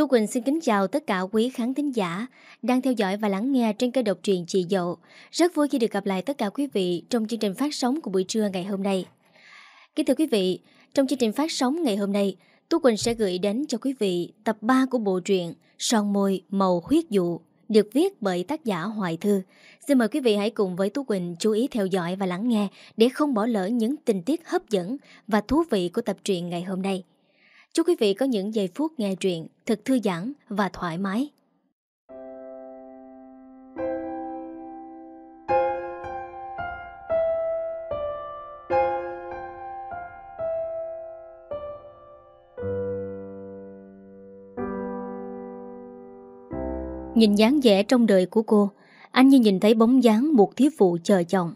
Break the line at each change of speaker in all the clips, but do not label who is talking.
Tu Quỳnh xin kính chào tất cả quý khán thính giả đang theo dõi và lắng nghe trên kênh độc truyện Chị Dậu. Rất vui khi được gặp lại tất cả quý vị trong chương trình phát sóng của buổi trưa ngày hôm nay. Kính thưa quý vị, trong chương trình phát sóng ngày hôm nay, Tu Quỳnh sẽ gửi đến cho quý vị tập 3 của bộ truyện Son môi màu huyết dụ được viết bởi tác giả Hoài Thư. Xin mời quý vị hãy cùng với Tú Quỳnh chú ý theo dõi và lắng nghe để không bỏ lỡ những tình tiết hấp dẫn và thú vị của tập truyện ngày hôm nay. Chúc quý vị có những giây phút nghe truyện thật thư giãn và thoải mái. Nhìn dáng vẻ trong đời của cô, anh như nhìn thấy bóng dáng một thiếu phụ chờ chồng.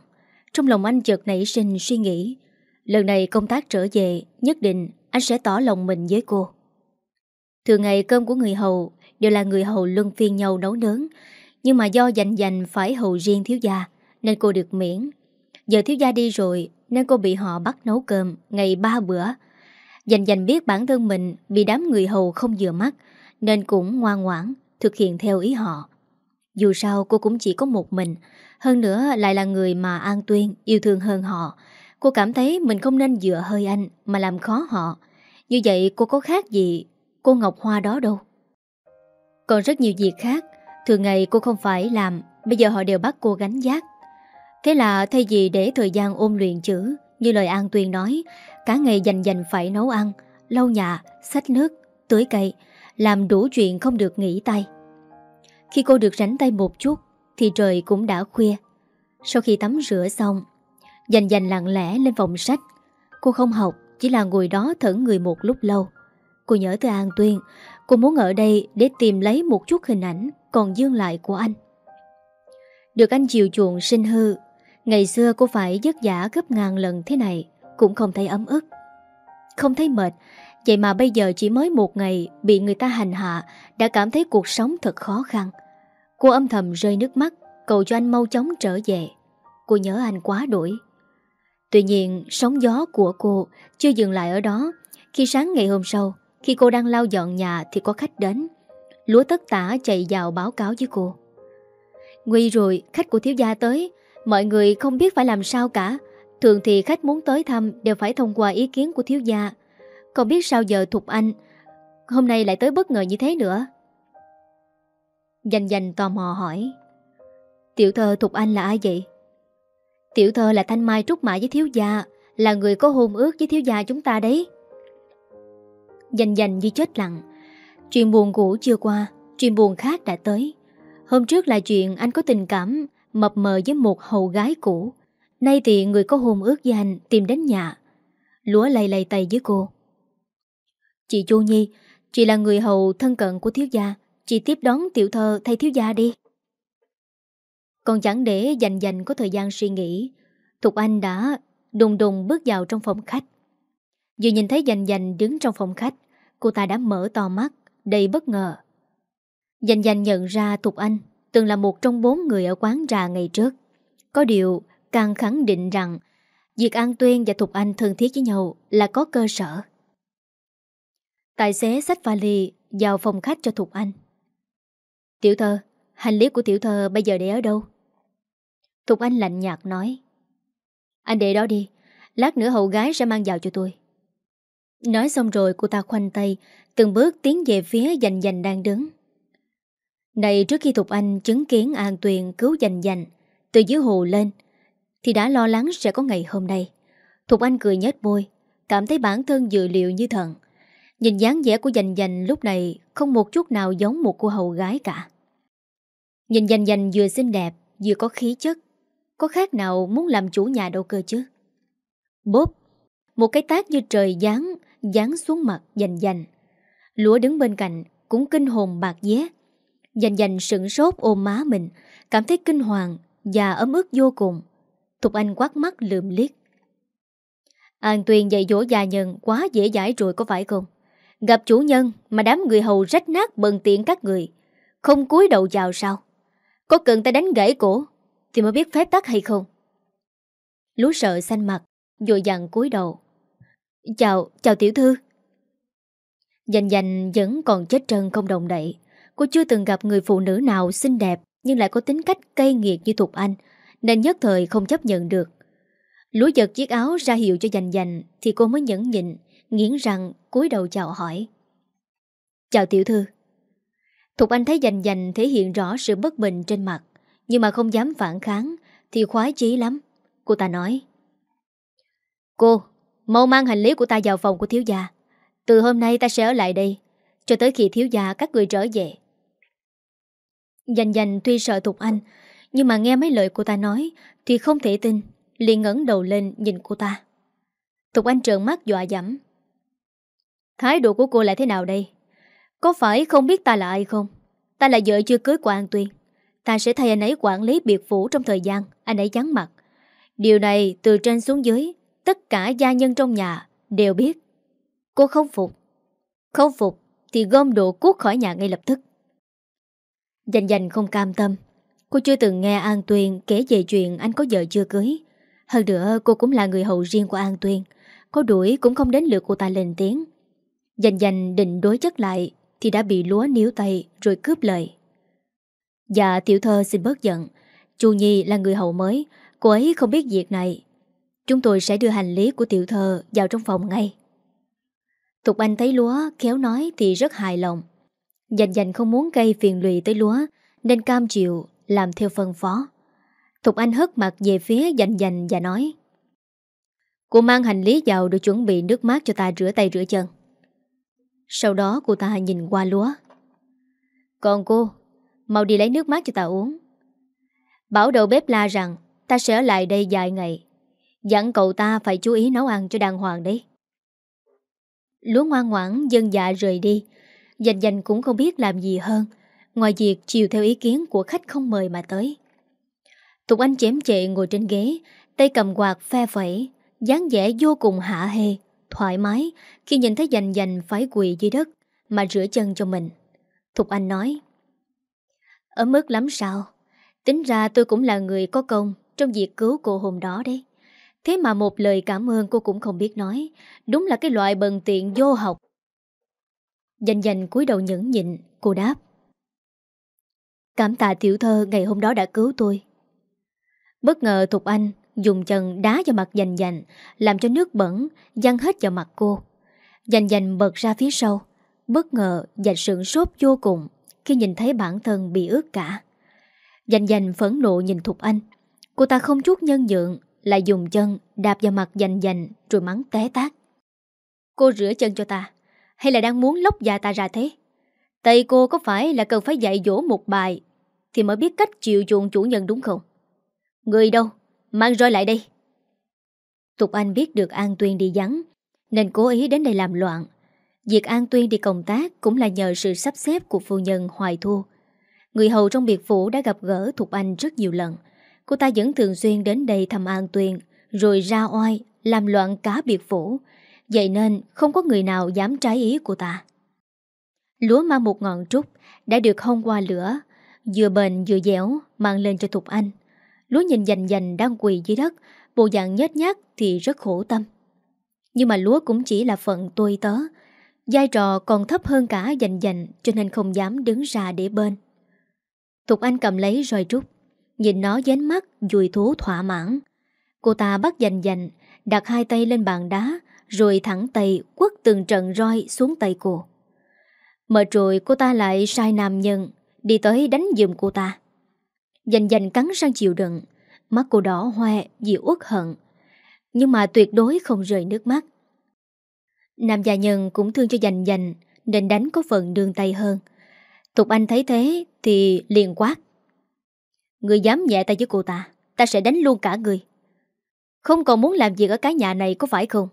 Trong lòng anh chợt nảy sinh suy nghĩ, lần này công tác trở về, nhất định anh sẽ tỏ lòng mình với cô. Thường ngày cơm của người hầu đều là người hầu luân phiên nhau nấu nướng, nhưng mà do dành dành phải hầu riêng thiếu gia, nên cô được miễn. Giờ thiếu gia đi rồi, nên cô bị họ bắt nấu cơm ngày ba bữa. Dành dành biết bản thân mình bị đám người hầu không vừa mắt, nên cũng ngoan ngoãn, thực hiện theo ý họ. Dù sao cô cũng chỉ có một mình, hơn nữa lại là người mà An Tuyên yêu thương hơn họ. Cô cảm thấy mình không nên dựa hơi anh mà làm khó họ. Như vậy cô có khác gì cô Ngọc Hoa đó đâu. Còn rất nhiều việc khác, thường ngày cô không phải làm, bây giờ họ đều bắt cô gánh giác. Thế là thay vì để thời gian ôn luyện chữ, như lời An Tuyên nói, cả ngày dành dành phải nấu ăn, lau nhà, xách nước, tưới cây, làm đủ chuyện không được nghỉ tay. Khi cô được rảnh tay một chút Thì trời cũng đã khuya Sau khi tắm rửa xong Dành dành lặng lẽ lên phòng sách. Cô không học, Chỉ là ngồi đó thẫn người một lúc lâu. Cô nhớ tới An Tuyên, Cô muốn ở đây để tìm lấy một chút hình ảnh Còn dương lại của anh. Được anh chiều chuộng sinh hư, Ngày xưa cô phải giấc giả gấp ngàn lần thế này Cũng không thấy ấm ức. Không thấy mệt, Vậy mà bây giờ chỉ mới một ngày Bị người ta hành hạ Đã cảm thấy cuộc sống thật khó khăn. Cô âm thầm rơi nước mắt, Cầu cho anh mau chóng trở về. Cô nhớ anh quá đuổi Tuy nhiên, sóng gió của cô Chưa dừng lại ở đó. Khi sáng ngày hôm sau, Khi cô đang lau dọn nhà thì có khách đến. Lúa tất tả chạy vào báo cáo với cô. Nguy rồi, khách của thiếu gia tới. Mọi người không biết phải làm sao cả. Thường thì khách muốn tới thăm Đều phải thông qua ý kiến của thiếu gia. Không biết sao giờ Thục Anh, Hôm nay lại tới bất ngờ như thế nữa. Dành dành tò mò hỏi, Tiểu thơ Thục Anh là ai vậy? Tiểu thơ là Thanh Mai Trúc Mã với thiếu gia, Là người có hôn ước với thiếu gia chúng ta đấy. Dành dành như chết lặng. Chuyện buồn cũ chưa qua, Chuyện buồn khác đã tới. Hôm trước là chuyện anh có tình cảm Mập mờ với một hầu gái cũ. Nay thì người có hôn ước với anh Tìm đến nhà. Lúa lầy lầy tay với cô. Chị Chu Nhi, Chị là người hầu thân cận của thiếu gia. Chị tiếp đón tiểu thơ thay thiếu gia đi. Còn chẳng để dành dành có thời gian suy nghĩ Thục Anh đã đùng đùng bước vào trong phòng khách. Vừa nhìn thấy dành dành đứng trong phòng khách Cô ta đã mở to mắt Đầy bất ngờ. Dành dành nhận ra Thục Anh Từng là một trong bốn người ở quán trà ngày trước. Có điều càng khẳng định rằng Việc An Tuyên và Thục Anh thân thiết với nhau Là có cơ sở. Tài xế xách vali vào phòng khách cho Thục Anh. Tiểu thơ, hành lý của tiểu thơ bây giờ để ở đâu? Thục Anh lạnh nhạt nói. Anh để đó đi, lát nữa hậu gái sẽ mang vào cho tôi. Nói xong rồi cô ta khoanh tay, từng bước tiến về phía dành dành đang đứng. Này trước khi Thục Anh chứng kiến An Tuyền cứu dành dành, từ dưới hồ lên, thì đã lo lắng sẽ có ngày hôm nay. Thục Anh cười nhếch môi, cảm thấy bản thân dự liệu như thần. Nhìn dáng vẻ của dành dành lúc này không một chút nào giống một cô hầu gái cả. Nhìn dành dành vừa xinh đẹp, vừa có khí chất. Có khác nào muốn làm chủ nhà đâu cơ chứ? Bốp, một cái tác như trời giáng, giáng xuống mặt dành dành. Lúa đứng bên cạnh, cũng kinh hồn bạc dé. Dành dành sững sốt ôm má mình, cảm thấy kinh hoàng và ấm ức vô cùng. Thục Anh quát mắt lượm liếc. An Tuyền dạy dỗ già nhân quá dễ dãi rồi có phải không? Gặp chủ nhân mà đám người hầu rách nát bần tiện các người. Không cúi đầu chào sao? Có cần ta đánh gãy cổ thì mới biết phép tắc hay không? Lú sợ xanh mặt dội dặn cúi đầu. Chào, chào tiểu thư. Dành dành vẫn còn chết trân không đồng đậy. Cô chưa từng gặp người phụ nữ nào xinh đẹp Nhưng lại có tính cách cay nghiệt như Thục Anh Nên nhất thời không chấp nhận được. Lúa giật chiếc áo ra hiệu cho dành dành Thì cô mới nhẫn nhịn Nghiến răng cúi đầu chào hỏi. Chào tiểu thư. Thục Anh thấy dành dành thể hiện rõ sự bất bình trên mặt. Nhưng mà không dám phản kháng Thì khoái chí lắm. Cô ta nói Cô, mau mang hành lý của ta vào phòng của thiếu gia. Từ hôm nay ta sẽ ở lại đây Cho tới khi thiếu gia các người trở về. Dành dành tuy sợ Thục Anh Nhưng mà nghe mấy lời cô ta nói Thì không thể tin liền ngẩng đầu lên nhìn cô ta. Thục Anh trợn mắt dọa dẫm. Thái độ của cô là thế nào đây? Có phải không biết ta là ai không? Ta là vợ chưa cưới của An Tuyên Ta sẽ thay anh ấy quản lý biệt phủ trong thời gian Anh ấy vắng mặt. Điều này từ trên xuống dưới Tất cả gia nhân trong nhà đều biết. Cô không phục. Không phục thì gom đồ cuốc khỏi nhà ngay lập tức. Dành dành không cam tâm Cô chưa từng nghe An tuyền kể về chuyện anh có vợ chưa cưới. Hơn nữa cô cũng là người hậu riêng của An tuyền, Có đuổi cũng không đến lượt cô ta lên tiếng. Dành dành định đối chất lại Thì đã bị lúa níu tay rồi cướp lời. Dạ tiểu thơ xin bớt giận. Chu Nhi là người hậu mới. Cô ấy không biết việc này. Chúng tôi sẽ đưa hành lý của tiểu thơ vào trong phòng ngay. Tục Anh thấy lúa, khéo nói thì rất hài lòng. Dành dành không muốn gây phiền lụy tới lúa, Nên cam chịu, làm theo phân phó. Thục Anh hất mặt về phía dành dành và nói, Cô mang hành lý vào để chuẩn bị nước mát cho ta rửa tay rửa chân. Sau đó cô ta nhìn qua lúa. Còn cô Mau đi lấy nước mát cho ta uống. Bảo đầu bếp la rằng, Ta sẽ ở lại đây vài ngày. Dặn cậu ta phải chú ý nấu ăn cho đàng hoàng đấy. Lúa ngoan ngoãn, dân dạ rời đi. Dành dành cũng không biết làm gì hơn, Ngoài việc chiều theo ý kiến của khách không mời mà tới. Tục Anh chém chệ ngồi trên ghế, Tay cầm quạt phe phẩy, dáng vẻ vô cùng hạ hê, Thoải mái Khi nhìn thấy dành dành phải quỳ dưới đất Mà rửa chân cho mình. Thục Anh nói ở mức lắm sao? Tính ra tôi cũng là người có công Trong việc cứu cô hôm đó đấy. Thế mà một lời cảm ơn cô cũng không biết nói. Đúng là cái loại bần tiện vô học. Dành dành cúi đầu nhẫn nhịn, Cô đáp. Cảm tạ tiểu thơ ngày hôm đó đã cứu tôi. Bất ngờ Thục Anh Dùng chân đá vào mặt dành dành, Làm cho nước bẩn, Dăng hết vào mặt cô. Dành dành bật ra phía sau. Bất ngờ dành sượng sốt vô cùng. Khi nhìn thấy bản thân bị ướt cả. Dành dành phẫn nộ nhìn Thục Anh. Cô ta không chút nhân nhượng, Lại dùng chân đạp vào mặt dành dành Rồi mắng té tát. Cô rửa chân cho ta. Hay là đang muốn lóc da ta ra thế? Tay cô có phải là cần phải dạy dỗ một bài Thì mới biết cách chịu chuộng chủ nhân đúng không? Người đâu? Mang roi lại đây. Tục Anh biết được An Tuyên đi vắng, Nên cố ý đến đây làm loạn. Việc An Tuyên đi công tác Cũng là nhờ sự sắp xếp của phu nhân Hoài Thu. Người hầu trong biệt phủ đã gặp gỡ Thục Anh rất nhiều lần. Cô ta vẫn thường xuyên đến đây thăm An Tuyên, Rồi ra oai, Làm loạn cả biệt phủ. Vậy nên không có người nào dám trái ý của ta. Lúa mang một ngọn trúc Đã được hông qua lửa, Vừa bền vừa dẻo, Mang lên cho Thục Anh. Lúa nhìn dành dành đang quỳ dưới đất, Bộ dạng nhét nhát thì rất khổ tâm. Nhưng mà lúa cũng chỉ là phận tôi tớ Giai trò còn thấp hơn cả dành dành Cho nên không dám đứng ra để bên. Thục Anh cầm lấy roi trúc, Nhìn nó dán mắt, Dùi thú thỏa mãn. Cô ta bắt dành dành Đặt hai tay lên bàn đá, Rồi thẳng tay quất từng trận roi xuống tay cô. Mệt rồi cô ta lại sai nam nhân, Đi tới đánh giùm cô ta. Dành dành cắn sang chịu đựng, Mắt cô đỏ hoe vì uất hận. Nhưng mà tuyệt đối không rời nước mắt. Nam gia nhân cũng thương cho dành dành, Nên đánh có phần đường tay hơn. Tục Anh thấy thế Thì liền quát. Người dám nhẹ tay với cô ta Ta sẽ đánh luôn cả người. Không còn muốn làm việc ở cái nhà này có phải không?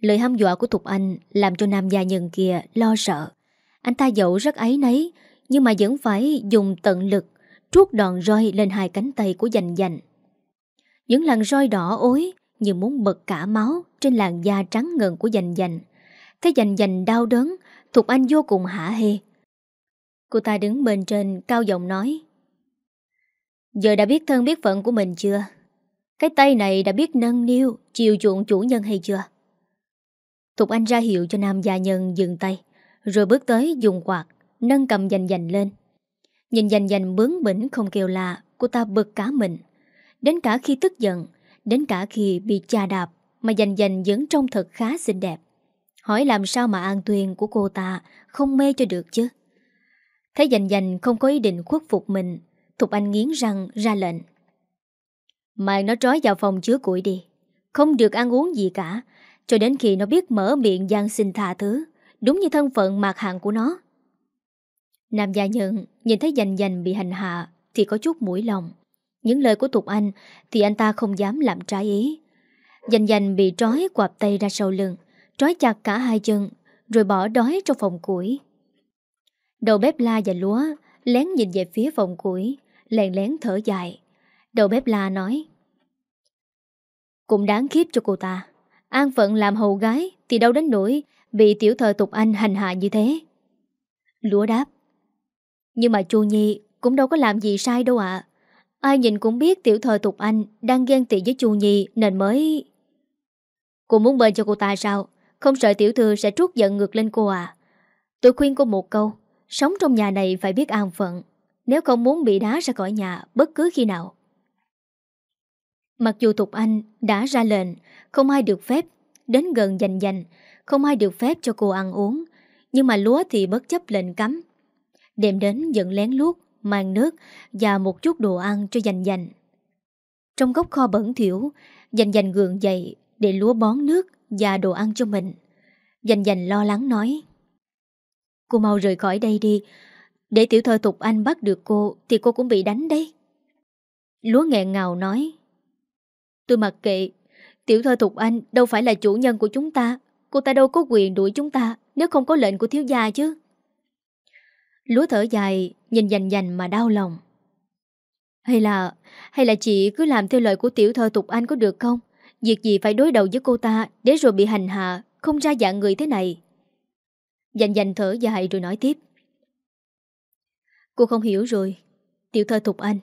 Lời hăm dọa của Thục Anh Làm cho nam gia nhân kia lo sợ. Anh ta dẫu rất ấy nấy Nhưng mà vẫn phải dùng tận lực Trút đòn roi lên hai cánh tay của dành dành. Những làn roi đỏ ối như muốn bật cả máu Trên làn da trắng ngần của dành dành Thấy dành dành đau đớn Thục Anh vô cùng hả hê Cô ta đứng bên trên cao giọng nói, Giờ đã biết thân biết phận của mình chưa? Cái tay này đã biết nâng niu, Chiều chuộng chủ nhân hay chưa? Thục Anh ra hiệu cho nam gia nhân dừng tay, Rồi bước tới dùng quạt, Nâng cầm dành dành lên Nhìn dành dành bướng bỉnh không kêu là Cô ta bực cả mình Đến cả khi tức giận Đến cả khi bị cha đạp Mà dành dành vẫn trông thật khá xinh đẹp. Hỏi làm sao mà an tuyền của cô ta Không mê cho được chứ? Thấy dành dành không có ý định khuất phục mình, Thục Anh nghiến răng ra lệnh. Mang nó trói vào phòng chứa củi đi, Không được ăn uống gì cả, Cho đến khi nó biết mở miệng gian xin tha thứ, Đúng như thân phận mạc hạng của nó. Nam gia nhận Nhìn thấy dành dành bị hành hạ Thì có chút mũi lòng. Những lời của Tục Anh Thì anh ta không dám làm trái ý. Dành dành bị trói quạp tay ra sau lưng, Trói chặt cả hai chân, Rồi bỏ đói trong phòng củi. Đầu bếp la và lúa Lén nhìn về phía phòng củi Lèn lén thở dài. Đầu bếp la nói, Cũng đáng khiếp cho cô ta. An phận làm hầu gái Thì đâu đến nỗi Bị tiểu thờ tục anh hành hạ như thế. Lúa đáp, Nhưng mà chu Nhi cũng đâu có làm gì sai đâu ạ. Ai nhìn cũng biết tiểu thờ tục anh Đang ghen tị với chu Nhi Nên mới Cô muốn bên cho cô ta sao? Không sợ tiểu thư sẽ trút giận ngược lên cô à? Tôi khuyên cô một câu, Sống trong nhà này phải biết an phận. Nếu không muốn bị đá ra khỏi nhà Bất cứ khi nào. Mặc dù Tục Anh đã ra lệnh, Không ai được phép Đến gần dành dành Không ai được phép cho cô ăn uống, Nhưng mà lúa thì bất chấp lệnh cấm Đêm đến giận lén lút. Mang nước Và một chút đồ ăn cho dành dành. Trong góc kho bẩn thiểu Dành dành gượng dậy Để lúa bón nước và đồ ăn cho mình. Dành dành lo lắng nói, Cô mau rời khỏi đây đi. Để tiểu thơ tục anh bắt được cô Thì cô cũng bị đánh đấy. Lúa nghẹn ngào nói, Tôi mặc kệ. Tiểu thơ tục anh đâu phải là chủ nhân của chúng ta. Cô ta đâu có quyền đuổi chúng ta Nếu không có lệnh của thiếu gia chứ. Lúa thở dài, Nhìn dành dành mà đau lòng. Hay là Hay là chị cứ làm theo lời của tiểu thơ tục anh có được không? Việc gì phải đối đầu với cô ta Để rồi bị hành hạ, Không ra dạng người thế này? Dành dành thở dài rồi nói tiếp. Cô không hiểu rồi. Tiểu thơ tục Anh,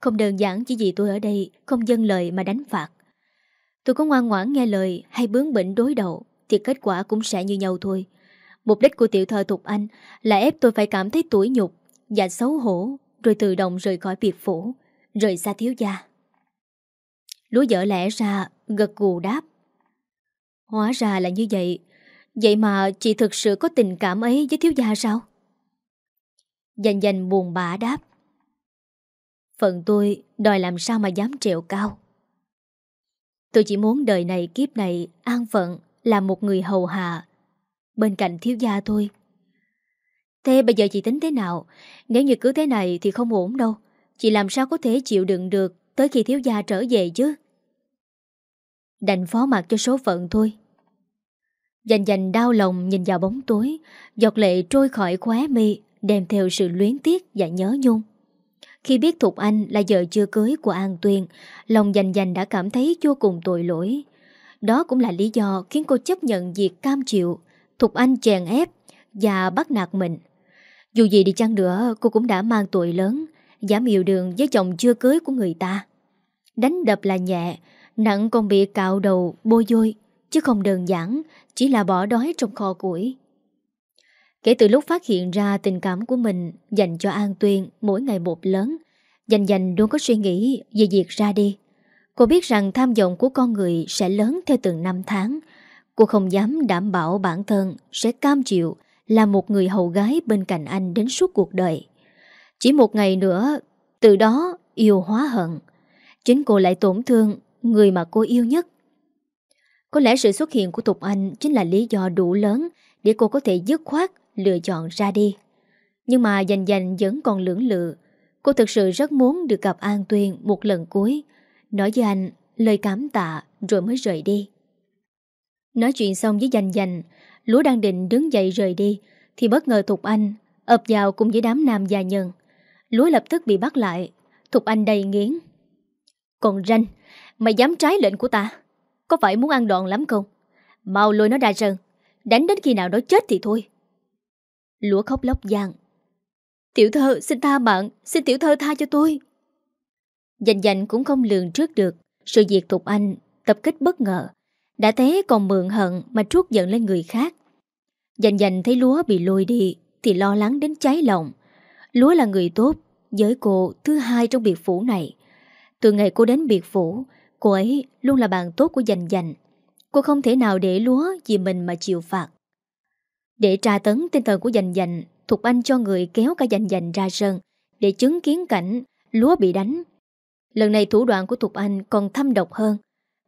Không đơn giản chỉ vì tôi ở đây Không dâng lời mà đánh phạt. Tôi có ngoan ngoãn nghe lời hay bướng bỉnh đối đầu Thì kết quả cũng sẽ như nhau thôi. Mục đích của tiểu thơ Thục Anh Là ép tôi phải cảm thấy tủi nhục Và xấu hổ, Rồi tự động rời khỏi biệt phủ, Rời xa thiếu gia. Lúa dở lẽ ra, Gật gù đáp. Hóa ra là như vậy. Vậy mà chị thực sự có tình cảm ấy với thiếu gia sao? Dành dành buồn bã đáp. Phần tôi đòi làm sao mà dám trèo cao. Tôi chỉ muốn đời này kiếp này an phận làm một người hầu hạ Bên cạnh thiếu gia thôi. Thế bây giờ chị tính thế nào? Nếu như cứ thế này thì không ổn đâu. Chị làm sao có thể chịu đựng được Tới khi thiếu gia trở về chứ? Đành phó mặt cho số phận thôi. Dành dành đau lòng nhìn vào bóng tối, Giọt lệ trôi khỏi khóe mi, Đem theo sự luyến tiếc và nhớ nhung. Khi biết Thục Anh là vợ chưa cưới của An Tuyên Lòng dành dành đã cảm thấy vô cùng tội lỗi. Đó cũng là lý do khiến cô chấp nhận việc cam chịu Thục Anh chèn ép và bắt nạt mình. Dù gì đi chăng nữa, cô cũng đã mang tuổi lớn, Giảm yêu đường với chồng chưa cưới của người ta. Đánh đập là nhẹ, Nặng còn bị cạo đầu, bôi dôi, Chứ không đơn giản, Chỉ là bỏ đói trong kho củi. Kể từ lúc phát hiện ra tình cảm của mình Dành cho An Tuyên Mỗi ngày một lớn, Dành dành luôn có suy nghĩ về việc ra đi. Cô biết rằng tham vọng của con người Sẽ lớn theo từng năm tháng Cô không dám đảm bảo bản thân Sẽ cam chịu Là một người hầu gái bên cạnh anh Đến suốt cuộc đời Chỉ một ngày nữa Từ đó yêu hóa hận Chính cô lại tổn thương Người mà cô yêu nhất có lẽ sự xuất hiện của Tục Anh chính là lý do đủ lớn để cô có thể dứt khoát lựa chọn ra đi. Nhưng mà dành dành vẫn còn lưỡng lự. Cô thực sự rất muốn được gặp An Tuyên một lần cuối, nói với anh lời cảm tạ rồi mới rời đi. Nói chuyện xong với dành dành, Lúa đang định đứng dậy rời đi, thì bất ngờ Thục Anh ập vào cùng với đám nam già nhân. Lúa lập tức bị bắt lại, Thục Anh đầy nghiến. Còn ranh, mày dám trái lệnh của ta? Có phải muốn ăn đòn lắm không? Mau lôi nó ra sân. Đánh đến khi nào nó chết thì thôi. Lúa khóc lóc gian. Tiểu thơ xin tha mạng. Xin tiểu thơ tha cho tôi. Dành dành cũng không lường trước được Sự việc thục Anh tập kích bất ngờ. Đã thế còn mượn hận mà trút giận lên người khác. Dành dành thấy lúa bị lôi đi thì lo lắng đến cháy lòng. Lúa là người tốt, với cô thứ hai trong biệt phủ này. Từ ngày cô đến biệt phủ, cô ấy luôn là bạn tốt của dành dành. Cô không thể nào để lúa vì mình mà chịu phạt. Để tra tấn tinh thần của dành dành, Thục Anh cho người kéo cả dành dành ra sân để chứng kiến cảnh lúa bị đánh. Lần này thủ đoạn của Thục Anh còn thâm độc hơn.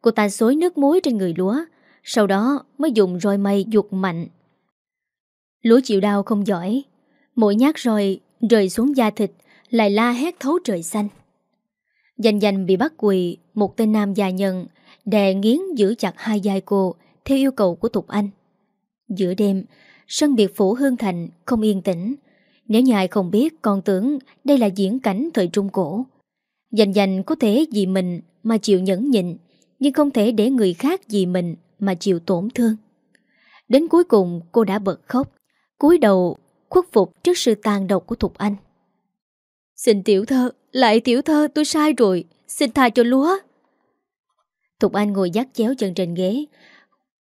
Cô ta xối nước muối trên người lúa, sau đó mới dùng roi mây dục mạnh. Lúa chịu đau không giỏi, mỗi nhát roi rơi xuống da thịt lại la hét thấu trời xanh. Dành dành bị bắt quỳ, một tên nam già nhân đè nghiến giữ chặt hai vai cô theo yêu cầu của Tục Anh. Giữa đêm, sân biệt phủ Hương Thành không yên tĩnh. Nếu nhà ai không biết còn tưởng đây là diễn cảnh thời Trung Cổ. Dành dành có thể vì mình mà chịu nhẫn nhịn, nhưng không thể để người khác vì mình mà chịu tổn thương. Đến cuối cùng cô đã bật khóc, cúi đầu khuất phục trước sự tàn độc của Thục Anh. Xin tiểu thơ, lại tiểu thơ tôi sai rồi, xin tha cho lúa. Thục Anh ngồi dắt chéo chân trên ghế,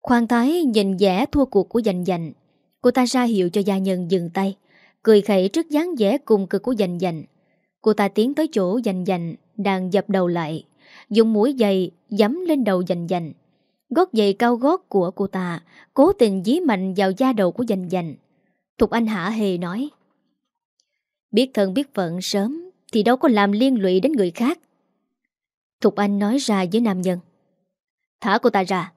khoan thái nhìn vẻ thua cuộc của dành dành. Cô ta ra hiệu cho gia nhân dừng tay, cười khẩy trước dáng vẻ cùng cực của dành dành. Cô ta tiến tới chỗ dành dành, đang dập đầu lại, dùng mũi giày dắm lên đầu dành dành. Gót giày cao gót của cô ta cố tình dí mạnh vào da đầu của dành dành. Thục Anh hả hề nói, Biết thân biết phận sớm Thì đâu có làm liên lụy đến người khác Thục Anh nói ra với nam nhân, Thả cô ta ra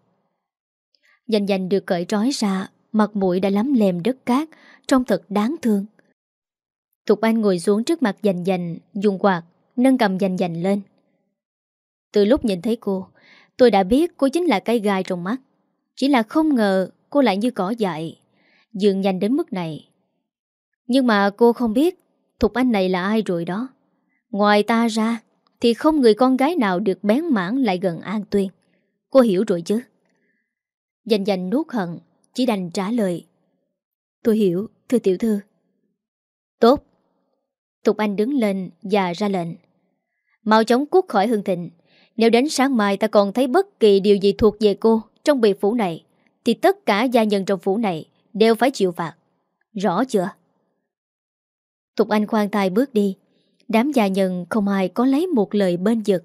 Dành dành được cởi trói ra, Mặt mũi đã lắm lèm đất cát, Trông thật đáng thương Thục Anh ngồi xuống trước mặt dành dành Dùng quạt Nâng cầm dành dành lên từ lúc nhìn thấy cô Tôi đã biết cô chính là cây gai trong mắt. Chỉ là không ngờ cô lại như cỏ dại Dường nhanh đến mức này. Nhưng mà cô không biết Thục anh này là ai rồi đó. Ngoài ta ra Thì không người con gái nào được bén mảng lại gần An Tuyên. Cô hiểu rồi chứ? Dành dành nuốt hận Chỉ đành trả lời. Tôi hiểu, thưa tiểu thư. Tốt. Thục Anh đứng lên và ra lệnh. Mau chóng cút khỏi hương thịnh. Nếu đến sáng mai ta còn thấy bất kỳ điều gì thuộc về cô Trong biệt phủ này, Thì tất cả gia nhân trong phủ này Đều phải chịu phạt. Rõ chưa? Tục Anh khoan tay bước đi. Đám gia nhân không ai có lấy một lời bên giật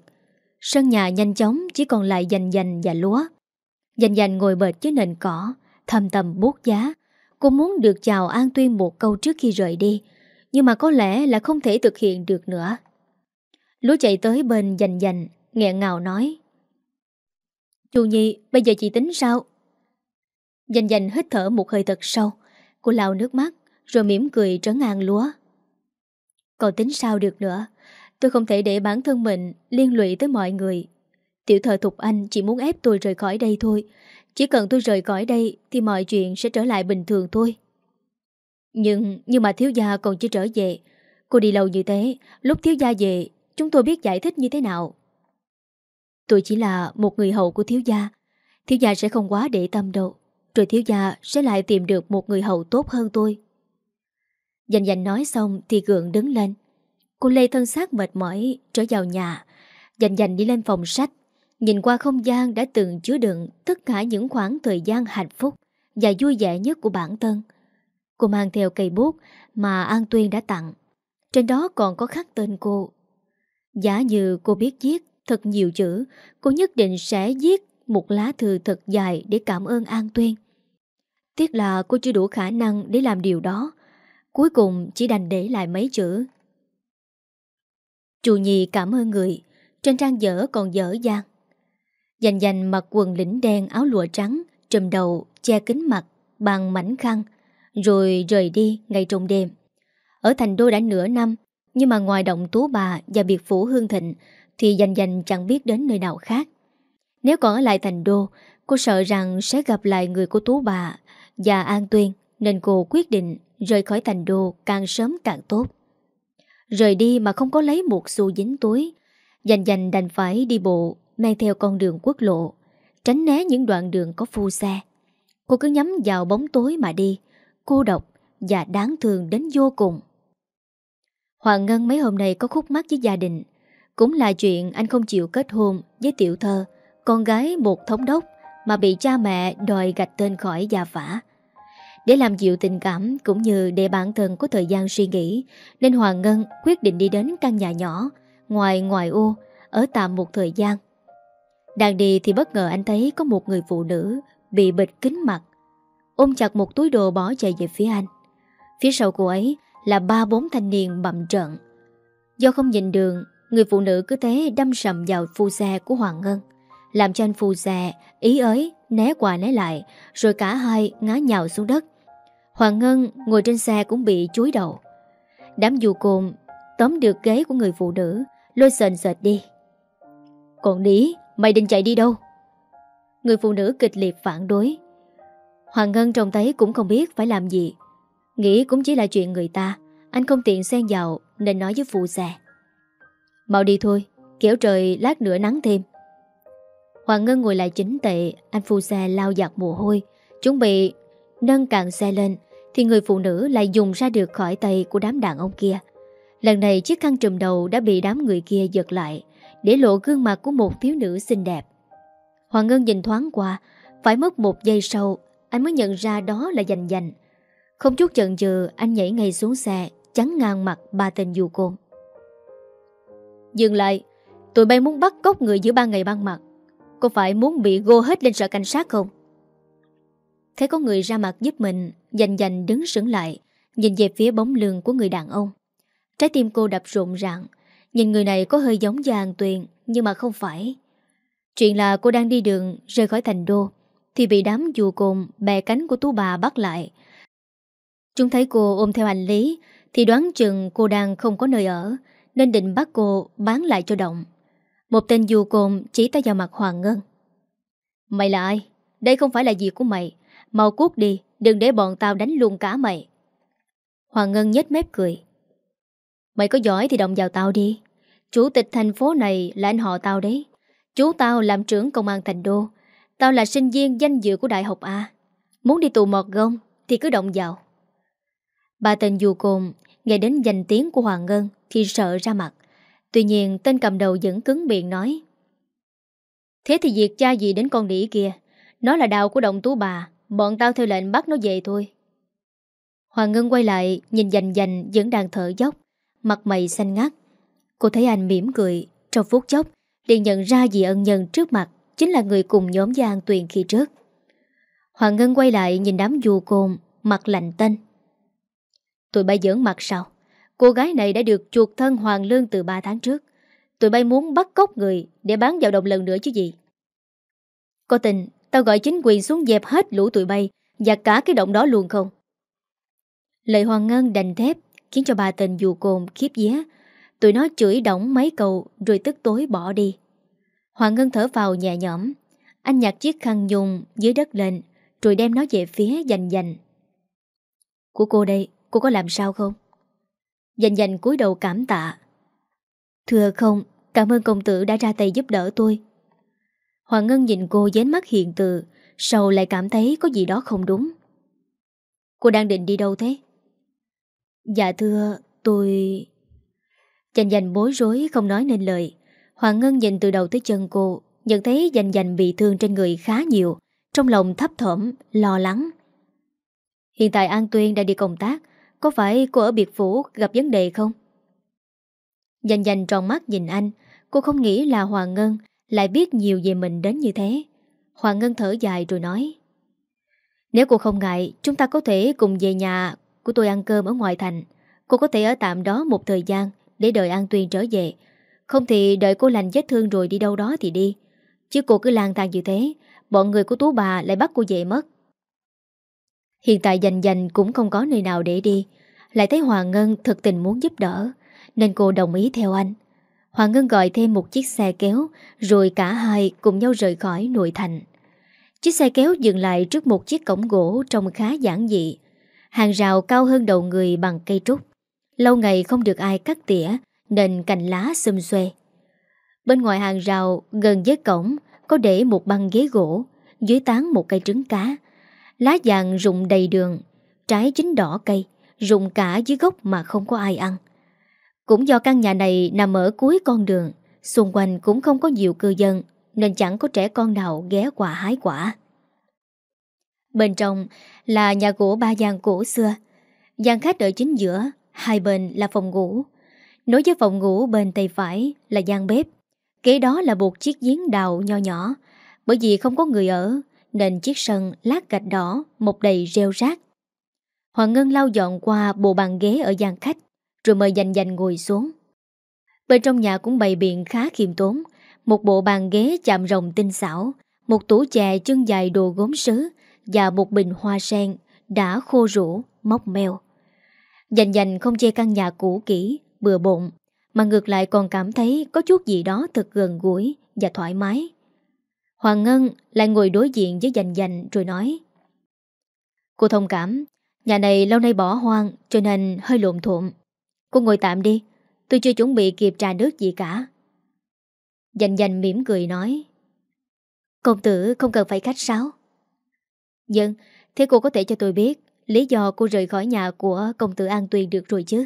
Sân nhà nhanh chóng Chỉ còn lại dành dành và lúa. Dành dành ngồi bệt dưới nền cỏ, Thầm tầm buốt giá. Cô muốn được chào An Tuyên một câu trước khi rời đi, Nhưng mà có lẽ là không thể thực hiện được nữa. Lúa chạy tới bên dành dành nghẹn ngào nói. Chu Nhi, bây giờ chị tính sao? Dành dành hít thở một hơi thật sâu, Cô lau nước mắt, Rồi mỉm cười trấn an lúa. Còn tính sao được nữa? Tôi không thể để bản thân mình Liên lụy tới mọi người. Tiểu thờ Thục Anh chỉ muốn ép tôi rời khỏi đây thôi. Chỉ cần tôi rời khỏi đây Thì mọi chuyện sẽ trở lại bình thường thôi. Nhưng Nhưng mà thiếu gia còn chưa trở về. Cô đi lâu như thế, Lúc thiếu gia về, Chúng tôi biết giải thích như thế nào? Tôi chỉ là một người hậu của thiếu gia. Thiếu gia sẽ không quá để tâm đâu. Rồi thiếu gia sẽ lại tìm được một người hậu tốt hơn tôi. Dành dành nói xong Thì gượng đứng lên. Cô Lê thân xác mệt mỏi, trở vào nhà. Dành dành đi lên phòng sách. Nhìn qua không gian đã từng chứa đựng Tất cả những khoảng thời gian hạnh phúc Và vui vẻ nhất của bản thân. Cô mang theo cây bút Mà An Tuyên đã tặng. Trên đó còn có khắc tên cô. Giả như cô biết viết thật nhiều chữ Cô nhất định sẽ viết một lá thư thật dài để cảm ơn An Tuyên. Tiếc là cô chưa đủ khả năng để làm điều đó. Cuối cùng chỉ đành để lại mấy chữ. Chù nhì cảm ơn người, trên trang dở còn dở dang. Dành dành mặc quần lĩnh đen áo lụa trắng, trùm đầu, che kính mặt, bằng mảnh khăn, rồi rời đi ngay trong đêm. Ở thành đô đã nửa năm, nhưng mà ngoài động tú bà và biệt phủ hương thịnh thì dành dành chẳng biết đến nơi nào khác. Nếu còn ở lại thành đô, cô sợ rằng sẽ gặp lại người của tú bà và An Tuyên nên cô quyết định rời khỏi thành đô càng sớm càng tốt. Rời đi mà không có lấy một xu dính túi, dành dành đành phải đi bộ mang theo con đường quốc lộ, tránh né những đoạn đường có phu xe. Cô cứ nhắm vào bóng tối mà đi, cô độc và đáng thương đến vô cùng. Hoàng Ngân mấy hôm nay có khúc mắc với gia đình, cũng là chuyện anh không chịu kết hôn với tiểu thơ, con gái một thống đốc mà bị cha mẹ đòi gạch tên khỏi gia phả. Để làm dịu tình cảm cũng như để bản thân có thời gian suy nghĩ, nên Hoàng Ngân quyết định đi đến căn nhà nhỏ, ngoài ngoài ô, ở tạm một thời gian. Đang đi thì bất ngờ anh thấy có một người phụ nữ bị bịt kính mặt, ôm chặt một túi đồ bỏ chạy về phía anh. Phía sau cô ấy là ba bốn thanh niên bậm trận. Do không nhìn đường, người phụ nữ cứ thế đâm sầm vào phu xe của Hoàng Ngân, làm cho anh phu xe ý ới né qua né lại, rồi cả hai ngã nhào xuống đất. Hoàng Ngân ngồi trên xe cũng bị chuối đầu. Đám dù cồn tóm được ghế của người phụ nữ, lôi sền sệt đi. Còn lý mày định chạy đi đâu? Người phụ nữ kịch liệt phản đối. Hoàng Ngân trông thấy cũng không biết phải làm gì. Nghĩ cũng chỉ là chuyện người ta, anh không tiện xen vào nên nói với phụ xe. Mau đi thôi, kéo trời lát nữa nắng thêm. Hoàng Ngân ngồi lại chính tệ, anh phu xe lao giặt mồ hôi, chuẩn bị nâng càng xe lên, thì người phụ nữ lại dùng ra được khỏi tay của đám đàn ông kia. Lần này chiếc khăn trùm đầu đã bị đám người kia giật lại, để lộ gương mặt của một thiếu nữ xinh đẹp. Hoàng Ngân nhìn thoáng qua, phải mất một giây sau, anh mới nhận ra đó là dành dành. Không chút chần chừ, anh nhảy ngay xuống xe, chắn ngang mặt ba tên dù côn. Dừng lại, tụi bay muốn bắt cóc người giữa ban ngày ban mặt. Có phải muốn bị gô hết lên sở cảnh sát không? Thấy có người ra mặt giúp mình, dành dành đứng sững lại, nhìn về phía bóng lưng của người đàn ông. Trái tim cô đập rộn rạng, nhìn người này có hơi giống Giang Tuyền, nhưng mà không phải. Chuyện là cô đang đi đường rời khỏi thành đô, thì bị đám dù cồn bè cánh của tú bà bắt lại. Chúng thấy cô ôm theo hành lý, thì đoán chừng cô đang không có nơi ở, nên định bắt cô bán lại cho động. Một tên du côn chỉ tay vào mặt Hoàng Ngân. Mày là ai? Đây không phải là việc của mày. Mau cút đi, đừng để bọn tao đánh luôn cả mày. Hoàng Ngân nhếch mép cười. Mày có giỏi thì động vào tao đi. Chủ tịch thành phố này là anh họ tao đấy. Chú tao làm trưởng công an thành đô. Tao là sinh viên danh dự của đại học A. Muốn đi tù mọt gông thì cứ động vào. Ba tên dù cồn nghe đến danh tiếng của Hoàng Ngân thì sợ ra mặt. Tuy nhiên tên cầm đầu vẫn cứng miệng nói. Thế thì việc cha gì đến con đĩ kia. Nó là đào của động tú bà. Bọn tao theo lệnh bắt nó về thôi. Hoàng Ngân quay lại nhìn dành dành vẫn đang thở dốc. Mặt mày xanh ngắt. Cô thấy anh mỉm cười. Trong phút chốc liền nhận ra dì ân nhân trước mặt chính là người cùng nhóm Giang Tuyền khi trước. Hoàng Ngân quay lại nhìn đám dù côn, mặt lạnh tanh. Tụi bay giỡn mặt sao? Cô gái này đã được chuột thân Hoàng Lương từ 3 tháng trước. Tụi bay muốn bắt cóc người để bán vào đồng lần nữa chứ gì. Có tình, tao gọi chính quyền xuống dẹp hết lũ tụi bay và cả cái động đó luôn không? Lời Hoàng Ngân đành thép khiến cho bà tình dù cồn khiếp vía. Tụi nó chửi đỏng mấy cầu rồi tức tối bỏ đi. Hoàng Ngân thở vào nhẹ nhõm. Anh nhặt chiếc khăn dùng dưới đất lên rồi đem nó về phía dành dành. Của cô đây, cô có làm sao không? Dành dành cúi đầu cảm tạ. Thưa không, cảm ơn công tử đã ra tay giúp đỡ tôi. Hoàng Ngân nhìn cô dán mắt hiện từ, sau lại cảm thấy có gì đó không đúng. Cô đang định đi đâu thế? Dạ thưa, tôi... Dành dành bối rối không nói nên lời. Hoàng Ngân nhìn từ đầu tới chân cô, nhận thấy dành dành bị thương trên người khá nhiều, trong lòng thấp thỏm, lo lắng. Hiện tại An Tuyên đã đi công tác, có phải cô ở biệt phủ gặp vấn đề không? Dành dành tròn mắt nhìn anh, Cô không nghĩ là Hoàng Ngân Lại biết nhiều về mình đến như thế. Hoàng Ngân thở dài rồi nói, Nếu cô không ngại, Chúng ta có thể cùng về nhà Của tôi ăn cơm ở ngoài thành. Cô có thể ở tạm đó một thời gian Để đợi An Tuyên trở về. Không thì đợi cô lành vết thương rồi đi đâu đó thì đi. Chứ cô cứ lang thang như thế, Bọn người của Tú bà lại bắt cô về mất. Hiện tại dành dành cũng không có nơi nào để đi. Lại thấy Hoàng Ngân thực tình muốn giúp đỡ, Nên cô đồng ý theo anh. Hoàng Ngân gọi thêm một chiếc xe kéo, Rồi cả hai cùng nhau rời khỏi nội thành. Chiếc xe kéo dừng lại trước một chiếc cổng gỗ trông khá giản dị. Hàng rào cao hơn đầu người bằng cây trúc. Lâu ngày không được ai cắt tỉa, Nên cành lá xum xuê. Bên ngoài hàng rào gần với cổng, Có để một băng ghế gỗ, Dưới tán một cây trứng cá. Lá vàng rụng đầy đường, Trái chín đỏ cây, Rụng cả dưới gốc mà không có ai ăn. Cũng do căn nhà này nằm ở cuối con đường, Xung quanh cũng không có nhiều cư dân, Nên chẳng có trẻ con nào ghé qua hái quả. Bên trong là nhà gỗ ba gian cổ xưa. Gian khách ở chính giữa, Hai bên là phòng ngủ. Nối với phòng ngủ bên tay phải là gian bếp. Kế đó là một chiếc giếng đào nho nhỏ, Bởi vì không có người ở nên chiếc sân lát gạch đỏ Một đầy rêu rác. Hoàng Ngân lau dọn qua bộ bàn ghế ở gian khách Rồi mời dành dành ngồi xuống. Bên trong nhà cũng bày biện khá khiêm tốn Một bộ bàn ghế chạm rồng tinh xảo Một tủ chè chân dài đồ gốm sứ Và một bình hoa sen Đã khô rũ, móc meo. Dành dành không chê căn nhà cũ kỹ Bừa bộn Mà ngược lại còn cảm thấy có chút gì đó thật gần gũi Và thoải mái. Hoàng Ngân lại ngồi đối diện với dành dành rồi nói. Cô thông cảm Nhà này lâu nay bỏ hoang Cho nên hơi lộn thuộm. Cô ngồi tạm đi Tôi chưa chuẩn bị kịp trà nước gì cả. Dành dành mỉm cười nói. Công tử không cần phải khách sáo. Dân vâng, Thế cô có thể cho tôi biết Lý do cô rời khỏi nhà của công tử An Tuyền được rồi chứ?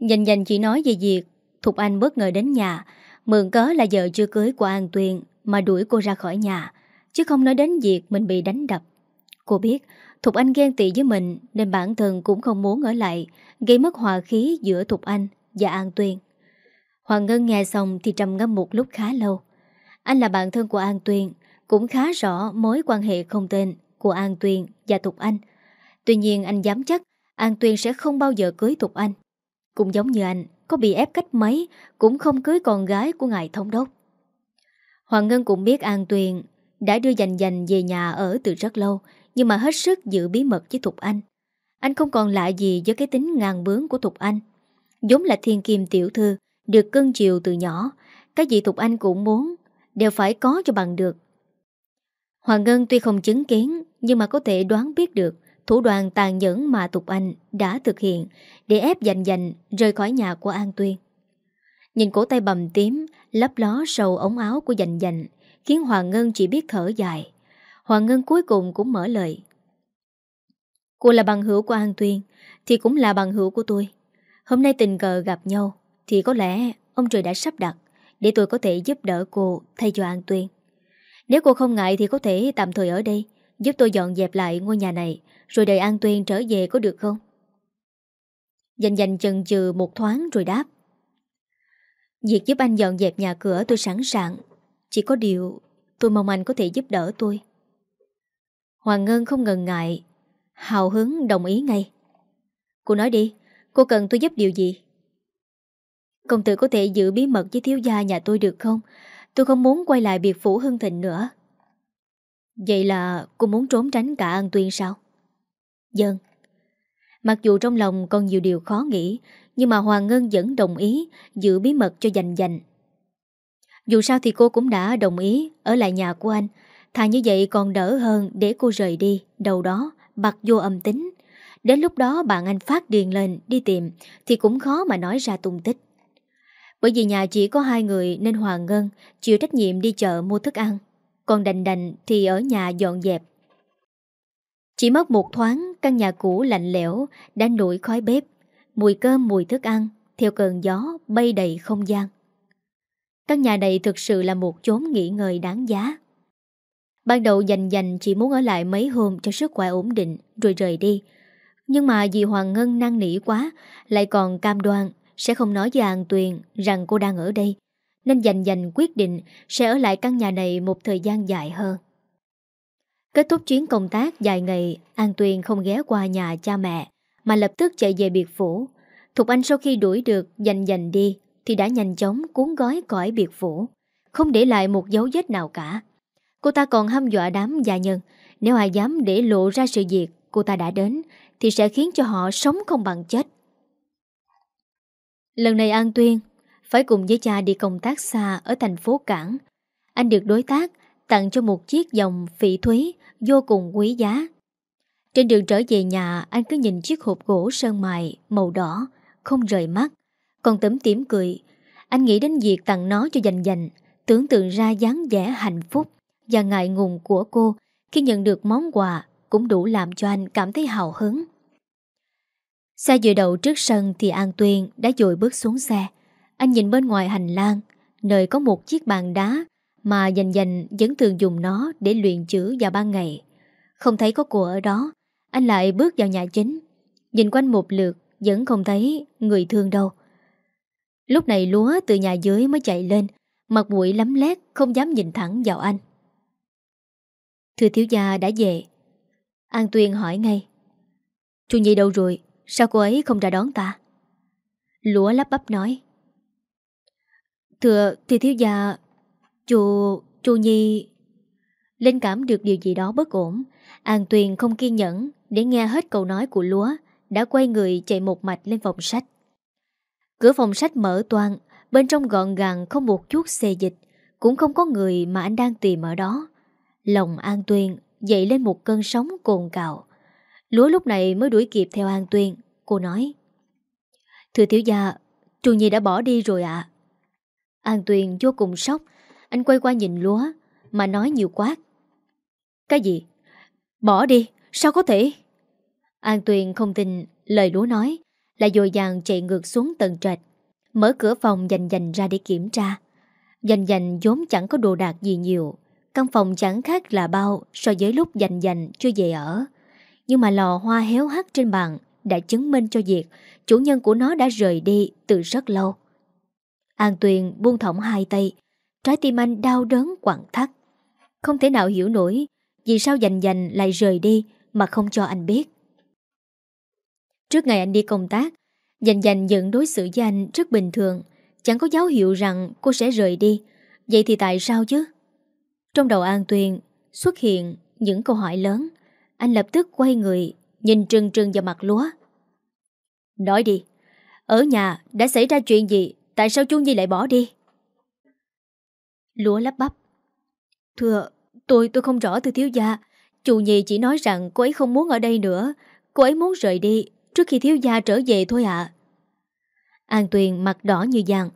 Dành dành chỉ nói về việc Thục Anh bất ngờ đến nhà Mượn cớ là vợ chưa cưới của An Tuyền. Mà đuổi cô ra khỏi nhà, Chứ không nói đến việc mình bị đánh đập. Cô biết, Thục Anh ghen tị với mình Nên bản thân cũng không muốn ở lại, Gây mất hòa khí giữa Thục Anh và An Tuyền Hoàng Ngân nghe xong thì trầm ngâm một lúc khá lâu. Anh là bạn thân của An Tuyền Cũng khá rõ mối quan hệ không tên Của An Tuyền và Thục Anh. Tuy nhiên anh dám chắc An Tuyền sẽ không bao giờ cưới Thục Anh. Cũng giống như anh, Có bị ép cách mấy Cũng không cưới con gái của ngài thống đốc. Hoàng Ngân cũng biết An Tuyền Đã đưa dành dành về nhà ở từ rất lâu, Nhưng mà hết sức giữ bí mật với Thục Anh. Anh không còn lạ gì với cái tính ngang bướng của Thục Anh. Giống là thiên kim tiểu thư, Được cưng chiều từ nhỏ, Cái gì Thục Anh cũng muốn Đều phải có cho bằng được. Hoàng Ngân tuy không chứng kiến, Nhưng mà có thể đoán biết được Thủ đoạn tàn nhẫn mà Thục Anh đã thực hiện để ép dành dành rời khỏi nhà của An Tuyên. Nhìn cổ tay bầm tím, lấp ló sầu ống áo của dành dành, khiến Hoàng Ngân chỉ biết thở dài. Hoàng Ngân cuối cùng cũng mở lời. Cô là bằng hữu của An Tuyên, thì cũng là bằng hữu của tôi. Hôm nay tình cờ gặp nhau, thì có lẽ ông trời đã sắp đặt để tôi có thể giúp đỡ cô thay cho An Tuyên. Nếu cô không ngại thì có thể tạm thời ở đây, giúp tôi dọn dẹp lại ngôi nhà này rồi đợi An Tuyên trở về có được không? Dành dành chần chừ một thoáng rồi đáp. Việc giúp anh dọn dẹp nhà cửa tôi sẵn sàng. Chỉ có điều tôi mong anh có thể giúp đỡ tôi. Hoàng Ngân không ngần ngại. Hào hứng đồng ý ngay. Cô nói đi, cô cần tôi giúp điều gì? Công tử có thể giữ bí mật với thiếu gia nhà tôi được không? Tôi không muốn quay lại biệt phủ Hưng Thịnh nữa. Vậy là cô muốn trốn tránh cả An Tuyên sao? Dân Mặc dù trong lòng còn nhiều điều khó nghĩ nhưng mà Hoàng Ngân vẫn đồng ý Giữ bí mật cho dành dành. Dù sao thì cô cũng đã đồng ý Ở lại nhà của anh. Thà như vậy còn đỡ hơn để cô rời đi. Đầu đó bật vô âm tính. Đến lúc đó bạn anh phát điền lên Đi tìm Thì cũng khó mà nói ra tung tích. Bởi vì nhà chỉ có hai người Nên Hoàng Ngân chịu trách nhiệm đi chợ mua thức ăn. Còn đành đành thì ở nhà dọn dẹp. Chỉ mất một thoáng, căn nhà cũ lạnh lẽo đã nổi khói bếp, mùi cơm mùi thức ăn, theo cơn gió bay đầy không gian. Căn nhà này thực sự là một chốn nghỉ ngơi đáng giá. Ban đầu dành dành chỉ muốn ở lại mấy hôm cho sức khỏe ổn định rồi rời đi. Nhưng mà vì Hoàng Ngân năng nỉ quá, lại còn cam đoan sẽ không nói với An Tuyền rằng cô đang ở đây. Nên dành dành quyết định sẽ ở lại căn nhà này một thời gian dài hơn. Kết thúc chuyến công tác dài ngày, An Tuyền không ghé qua nhà cha mẹ, mà lập tức chạy về biệt phủ. Thục Anh sau khi đuổi được dành dành đi, thì đã nhanh chóng cuốn gói cõi biệt phủ, không để lại một dấu vết nào cả. Cô ta còn hâm dọa đám gia nhân, nếu ai dám để lộ ra sự việc cô ta đã đến, thì sẽ khiến cho họ sống không bằng chết. Lần này An Tuyên phải cùng với cha đi công tác xa ở thành phố Cảng. Anh được đối tác tặng cho một chiếc dòng phỉ thúy vô cùng quý giá. Trên đường trở về nhà, anh cứ nhìn chiếc hộp gỗ sơn mài màu đỏ, không rời mắt, còn tấm tím cười. Anh nghĩ đến việc tặng nó cho dành dành, tưởng tượng ra dáng vẻ hạnh phúc và ngại ngùng của cô khi nhận được món quà cũng đủ làm cho anh cảm thấy hào hứng. Xe dựa đậu trước sân thì An Tuyên đã dội bước xuống xe. Anh nhìn bên ngoài hành lang, nơi có một chiếc bàn đá Mà dành dành vẫn thường dùng nó để luyện chữ vào ban ngày Không thấy có cô ở đó anh lại bước vào nhà chính. Nhìn quanh một lượt, Vẫn không thấy người thương đâu. Lúc này lúa từ nhà dưới mới chạy lên, Mặt mũi lắm lét, Không dám nhìn thẳng vào anh. Thưa thiếu gia đã về. An Tuyên hỏi ngay. Chu Nhi đâu rồi? Sao cô ấy không ra đón ta? Lúa lắp bắp nói. Thưa thì thiếu gia Chu... Chu Nhi. Linh cảm được điều gì đó bất ổn, An Tuyền không kiên nhẫn để nghe hết câu nói của Lúa Đã quay người chạy một mạch lên phòng sách. Cửa phòng sách mở toan Bên trong gọn gàng không một chút xê dịch Cũng không có người mà anh đang tìm ở đó. Lòng An Tuyên dậy lên một cơn sóng cồn cào. Lúa lúc này mới đuổi kịp theo An Tuyên Cô nói. Thưa thiếu gia Chu Nhi đã bỏ đi rồi ạ. An Tuyền vô cùng sốc Anh quay qua nhìn lúa Mà nói nhiều quá. Cái gì? Bỏ đi, sao có thể? An Tuyền không tin lời lúa nói, Là dồi dàng chạy ngược xuống tầng trệt, Mở cửa phòng dành dành ra để kiểm tra. Dành dành vốn chẳng có đồ đạc gì nhiều, Căn phòng chẳng khác là bao So với lúc dành dành chưa về ở. Nhưng mà lò hoa héo hắt trên bàn Đã chứng minh cho việc Chủ nhân của nó đã rời đi từ rất lâu. An Tuyền buông thõng hai tay, Trái tim anh đau đớn quặn thắt. Không thể nào hiểu nổi Vì sao dành dành lại rời đi mà không cho anh biết. Trước ngày anh đi công tác, Dành dành dẫn đối xử với anh rất bình thường, Chẳng có dấu hiệu rằng cô sẽ rời đi. Vậy thì tại sao chứ? Trong đầu An Tuyền Xuất hiện những câu hỏi lớn. Anh lập tức quay người, Nhìn trừng trừng vào mặt lúa. Nói đi, Ở nhà đã xảy ra chuyện gì, Tại sao chú Nhi lại bỏ đi? Lúa lắp bắp. Thưa, tôi tôi không rõ từ thiếu gia chu Nhi chỉ nói rằng cô ấy không muốn ở đây nữa. Cô ấy muốn rời đi Trước khi thiếu gia trở về thôi ạ. An Tuyền mặt đỏ như vàng.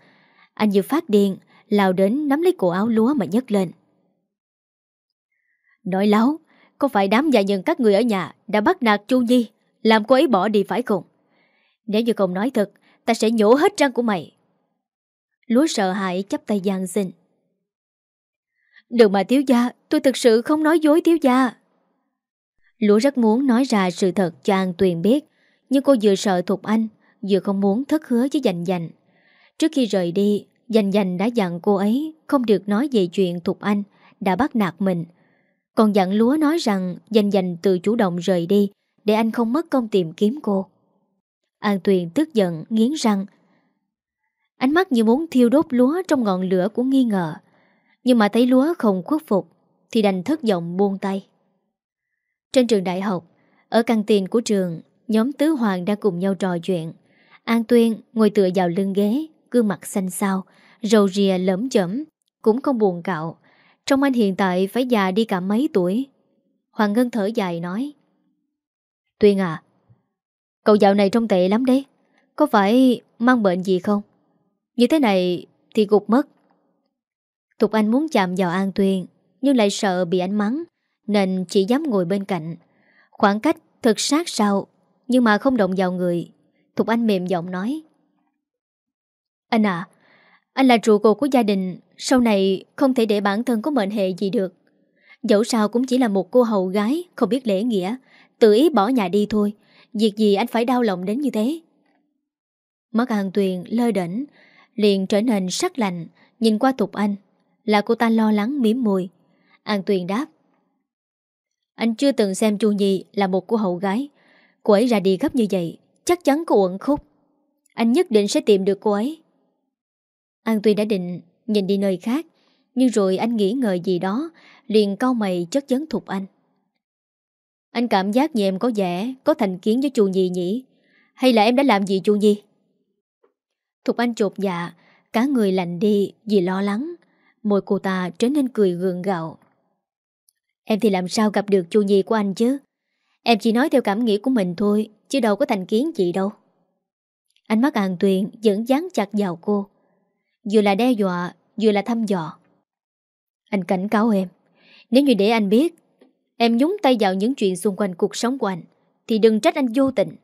Anh như phát điên, Lao đến nắm lấy cổ áo lúa mà nhấc lên. Nói láo, Có phải đám gia nhân các người ở nhà Đã bắt nạt Chu Nhi, Làm cô ấy bỏ đi phải không? Nếu như không nói thật, Ta sẽ nhổ hết răng của mày. Lúa sợ hãi chấp tay gian xin. Đừng mà thiếu gia, Tôi thực sự không nói dối thiếu gia. Lúa rất muốn nói ra sự thật cho An Tuyền biết, Nhưng cô vừa sợ Thục Anh, Vừa không muốn thất hứa với dành dành Trước khi rời đi Dành dành đã dặn cô ấy Không được nói về chuyện Thục Anh Đã bắt nạt mình. Còn dặn Lúa nói rằng Dành dành tự chủ động rời đi Để anh không mất công tìm kiếm cô. An Tuyền tức giận, nghiến răng. Ánh mắt như muốn thiêu đốt lúa trong ngọn lửa của nghi ngờ, Nhưng mà thấy lúa không khuất phục Thì đành thất vọng buông tay. Trên trường đại học, Ở căng tin của trường, Nhóm Tứ Hoàng đang cùng nhau trò chuyện. An Tuyên ngồi tựa vào lưng ghế, Gương mặt xanh xao, Râu rìa lẫm chẩm Cũng không buồn cạo. Trong anh hiện tại phải già đi cả mấy tuổi? Hoàng Ngân thở dài nói. Tuyên à Cậu dạo này trông tệ lắm đấy. Có phải mang bệnh gì không? Như thế này thì gục mất. Tục Anh muốn chạm vào An Tuyền Nhưng lại sợ bị anh mắng. Nên chỉ dám ngồi bên cạnh Khoảng cách thật sát sao Nhưng mà không động vào người Thục Anh mềm giọng nói Anh à Anh là trụ cột của gia đình Sau này không thể để bản thân có mệnh hệ gì được Dẫu sao cũng chỉ là một cô hầu gái Không biết lễ nghĩa Tự ý bỏ nhà đi thôi Việc gì anh phải đau lòng đến như thế Mắt An Tuyền lơ đỉnh liền trở nên sắc lạnh, nhìn qua Tục Anh. Là cô ta lo lắng miếm mùi. An Tuyền đáp. Anh chưa từng xem Chu Nhi là một cô hậu gái. Cô ấy ra đi gấp như vậy, chắc chắn có uẩn khúc. Anh nhất định sẽ tìm được cô ấy. An tuy đã định nhìn đi nơi khác, nhưng rồi anh nghĩ ngợi gì đó, liền cau mày chất vấn Thục Anh. Anh cảm giác như em có vẻ có thành kiến với chu Nhi nhỉ? Hay là em đã làm gì chu Nhi? Thục Anh chột dạ, cả người lạnh đi vì lo lắng. Môi cô ta trở nên cười gượng gạo. Em thì làm sao gặp được chu nhi của anh chứ? Em chỉ nói theo cảm nghĩ của mình thôi, chứ đâu có thành kiến gì đâu. Ánh mắt An Tuyền vẫn dán chặt vào cô. Vừa là đe dọa, vừa là thăm dò. Anh cảnh cáo em, nếu như để anh biết, em nhúng tay vào những chuyện xung quanh cuộc sống của anh, thì đừng trách anh vô tình.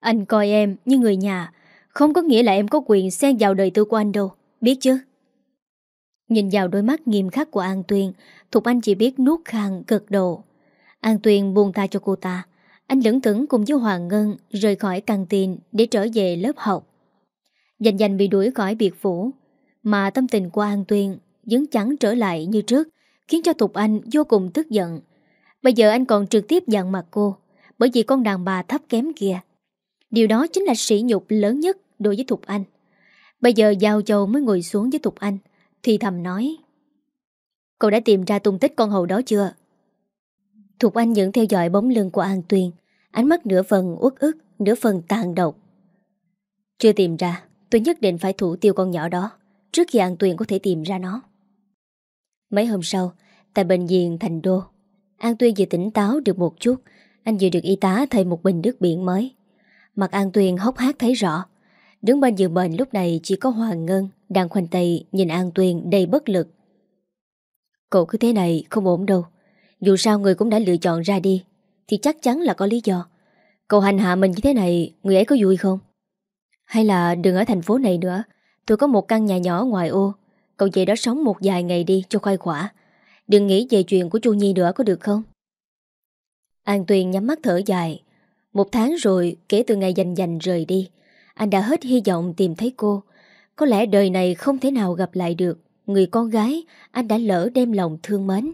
Anh coi em như người nhà, không có nghĩa là em có quyền xen vào đời tư của anh đâu Biết chứ Nhìn vào đôi mắt nghiêm khắc của An Tuyên Thục Anh chỉ biết nuốt khang cực độ An Tuyên buông tay cho cô ta. Anh lưỡng thững cùng với Hoàng Ngân Rời khỏi căng tin để trở về lớp học. Dành dành bị đuổi khỏi biệt phủ, Mà tâm tình của An Tuyên Dứng chẳng trở lại như trước, Khiến cho Thục Anh vô cùng tức giận. Bây giờ anh còn trực tiếp giận mặt cô, Bởi vì con đàn bà thấp kém kia. Điều đó chính là sỉ nhục lớn nhất Đối với Thục Anh. Bây giờ Giao Châu mới ngồi xuống với Thục Anh. Thì thầm nói. Cậu đã tìm ra tung tích con hầu đó chưa? Thục Anh vẫn theo dõi bóng lưng của An Tuyên Ánh mắt nửa phần uất ức, Nửa phần tàn độc. Chưa tìm ra, Tôi nhất định phải thủ tiêu con nhỏ đó, Trước khi An Tuyên có thể tìm ra nó. Mấy hôm sau, Tại bệnh viện Thành Đô, An Tuyên vừa tỉnh táo được một chút, Anh vừa được y tá thay một bình nước biển mới. Mặt An Tuyên hốc hát thấy rõ, Đứng bên giường bệnh lúc này chỉ có Hoàng Ngân đang khoanh tay nhìn An Tuyên đầy bất lực. Cậu cứ thế này không ổn đâu. Dù sao người cũng đã lựa chọn ra đi, Thì chắc chắn là có lý do. Cậu hành hạ mình như thế này, Người ấy có vui không? Hay là đừng ở thành phố này nữa. Tôi có một căn nhà nhỏ ngoài ô. Cậu về đó sống một vài ngày đi cho khoai khỏa. Đừng nghĩ về chuyện của chu Nhi nữa có được không? An Tuyền nhắm mắt thở dài. Một tháng rồi, kể từ ngày dành dành rời đi, Anh đã hết hy vọng tìm thấy cô. Có lẽ đời này không thể nào gặp lại được. Người con gái, anh đã lỡ đem lòng thương mến.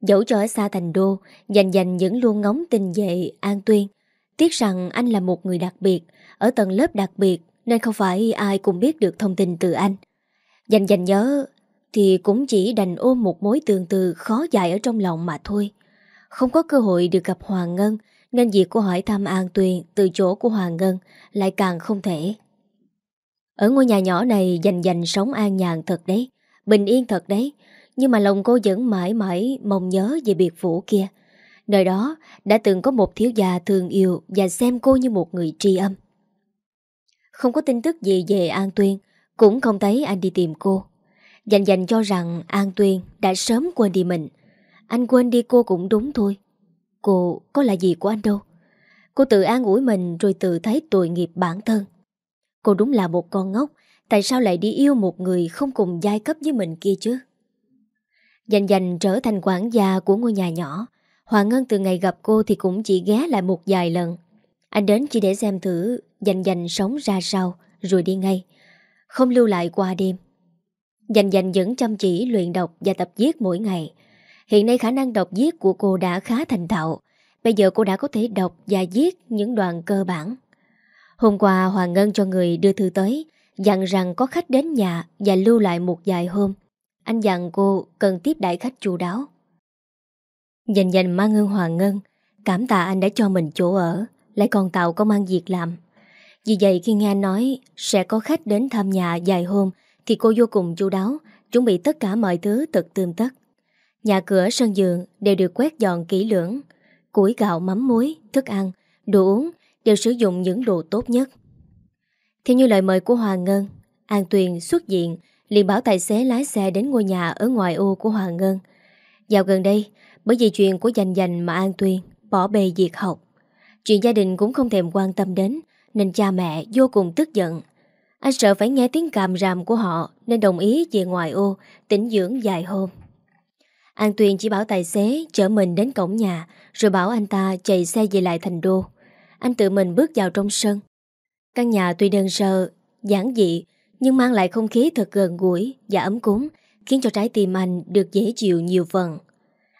Dẫu cho ở xa thành đô, Dành dành vẫn luôn ngóng tình dậy An Tuyên, Tiếc rằng anh là một người đặc biệt, Ở tầng lớp đặc biệt Nên không phải ai cũng biết được thông tin từ anh. Dành dành nhớ Thì cũng chỉ đành ôm một mối tương tư Khó dài ở trong lòng mà thôi. Không có cơ hội được gặp Hoàng Ngân, Nên việc cô hỏi thăm An Tuyền Từ chỗ của Hoàng Ngân Lại càng không thể. Ở ngôi nhà nhỏ này Dành dành sống an nhàn thật đấy, Bình yên thật đấy. Nhưng mà lòng cô vẫn mãi mãi mong nhớ về biệt phủ kia. Nơi đó đã từng có một thiếu gia thương yêu Và xem cô như một người tri âm. Không có tin tức gì về An Tuyên, cũng không thấy anh đi tìm cô. Dành dành cho rằng An Tuyên đã sớm quên đi mình. Anh quên đi cô cũng đúng thôi. Cô có là gì của anh đâu? Cô tự an ủi mình rồi tự thấy tội nghiệp bản thân. Cô đúng là một con ngốc, Tại sao lại đi yêu một người không cùng giai cấp với mình kia chứ Dành dành trở thành quản gia của ngôi nhà nhỏ Hoàng Ngân từ ngày gặp cô thì cũng chỉ ghé lại một vài lần Anh đến chỉ để xem thử Dành dành sống ra sao, Rồi đi ngay, không lưu lại qua đêm. Dành dành vẫn chăm chỉ luyện đọc và tập viết mỗi ngày. Hiện nay khả năng đọc viết của cô đã khá thành thạo. Bây giờ cô đã có thể đọc và viết những đoạn cơ bản. Hôm qua Hoàng Ngân cho người đưa thư tới, dặn rằng có khách đến nhà và lưu lại một vài hôm. Anh dặn cô cần tiếp đại khách chu đáo. Dành dành mang ơn Hoàng Ngân, cảm tạ anh đã cho mình chỗ ở, lại còn tạo công an việc làm. Vì vậy khi nghe nói sẽ có khách đến thăm nhà dài hôm thì cô vô cùng chu đáo, chuẩn bị tất cả mọi thứ thật tươm tất. Nhà cửa sân giường đều được quét dọn kỹ lưỡng. Củi gạo mắm muối, thức ăn, đồ uống đều sử dụng những đồ tốt nhất. Theo như lời mời của Hoàng Ngân, An Tuyền xuất diện liền bảo tài xế lái xe đến ngôi nhà ở ngoài ô của Hoàng Ngân. Dạo gần đây, bởi vì chuyện của dành dành mà An Tuyền bỏ bề việc học. Chuyện gia đình cũng không thèm quan tâm đến nên cha mẹ vô cùng tức giận. Anh sợ phải nghe tiếng càm ràm của họ nên đồng ý về ngoài ô, tĩnh dưỡng dài hôm. An Tuyền chỉ bảo tài xế chở mình đến cổng nhà rồi bảo anh ta chạy xe về lại thành đô. Anh tự mình bước vào trong sân. Căn nhà tuy đơn sơ, giản dị nhưng mang lại không khí thật gần gũi và ấm cúng khiến cho trái tim anh được dễ chịu nhiều phần.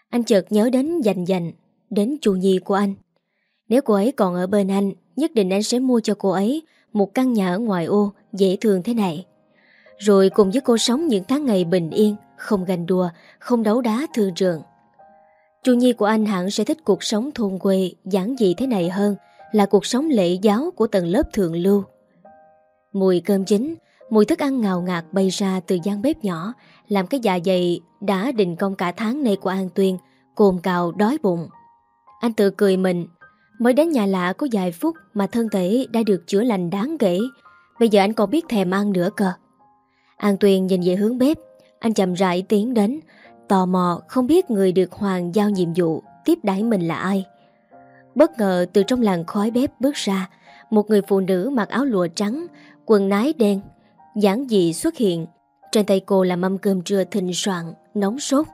Anh chợt nhớ đến dành dành, đến chu nhi của anh. Nếu cô ấy còn ở bên anh Nhất định anh sẽ mua cho cô ấy Một căn nhà ở ngoài ô Dễ thương thế này Rồi cùng với cô sống những tháng ngày bình yên Không ganh đùa Không đấu đá thương trường Chu Nhi của anh hẳn sẽ thích cuộc sống thôn quê giản dị thế này hơn là cuộc sống lễ giáo của tầng lớp thượng lưu. Mùi cơm chín, mùi thức ăn ngào ngạt bay ra từ gian bếp nhỏ, làm cái dạ dày đã định công cả tháng nay của An Tuyên, cồn cào đói bụng. Anh tự cười mình, Mới đến nhà lạ có vài phút mà thân thể đã được chữa lành đáng kể. Bây giờ anh còn biết thèm ăn nữa cơ. An Tuyên nhìn về hướng bếp, anh chậm rãi tiến đến, tò mò không biết người được Hoàng giao nhiệm vụ tiếp đãi mình là ai. Bất ngờ từ trong làn khói bếp bước ra, một người phụ nữ mặc áo lụa trắng, quần nái đen, giản dị xuất hiện. Trên tay cô là mâm cơm trưa thịnh soạn, nóng sốt.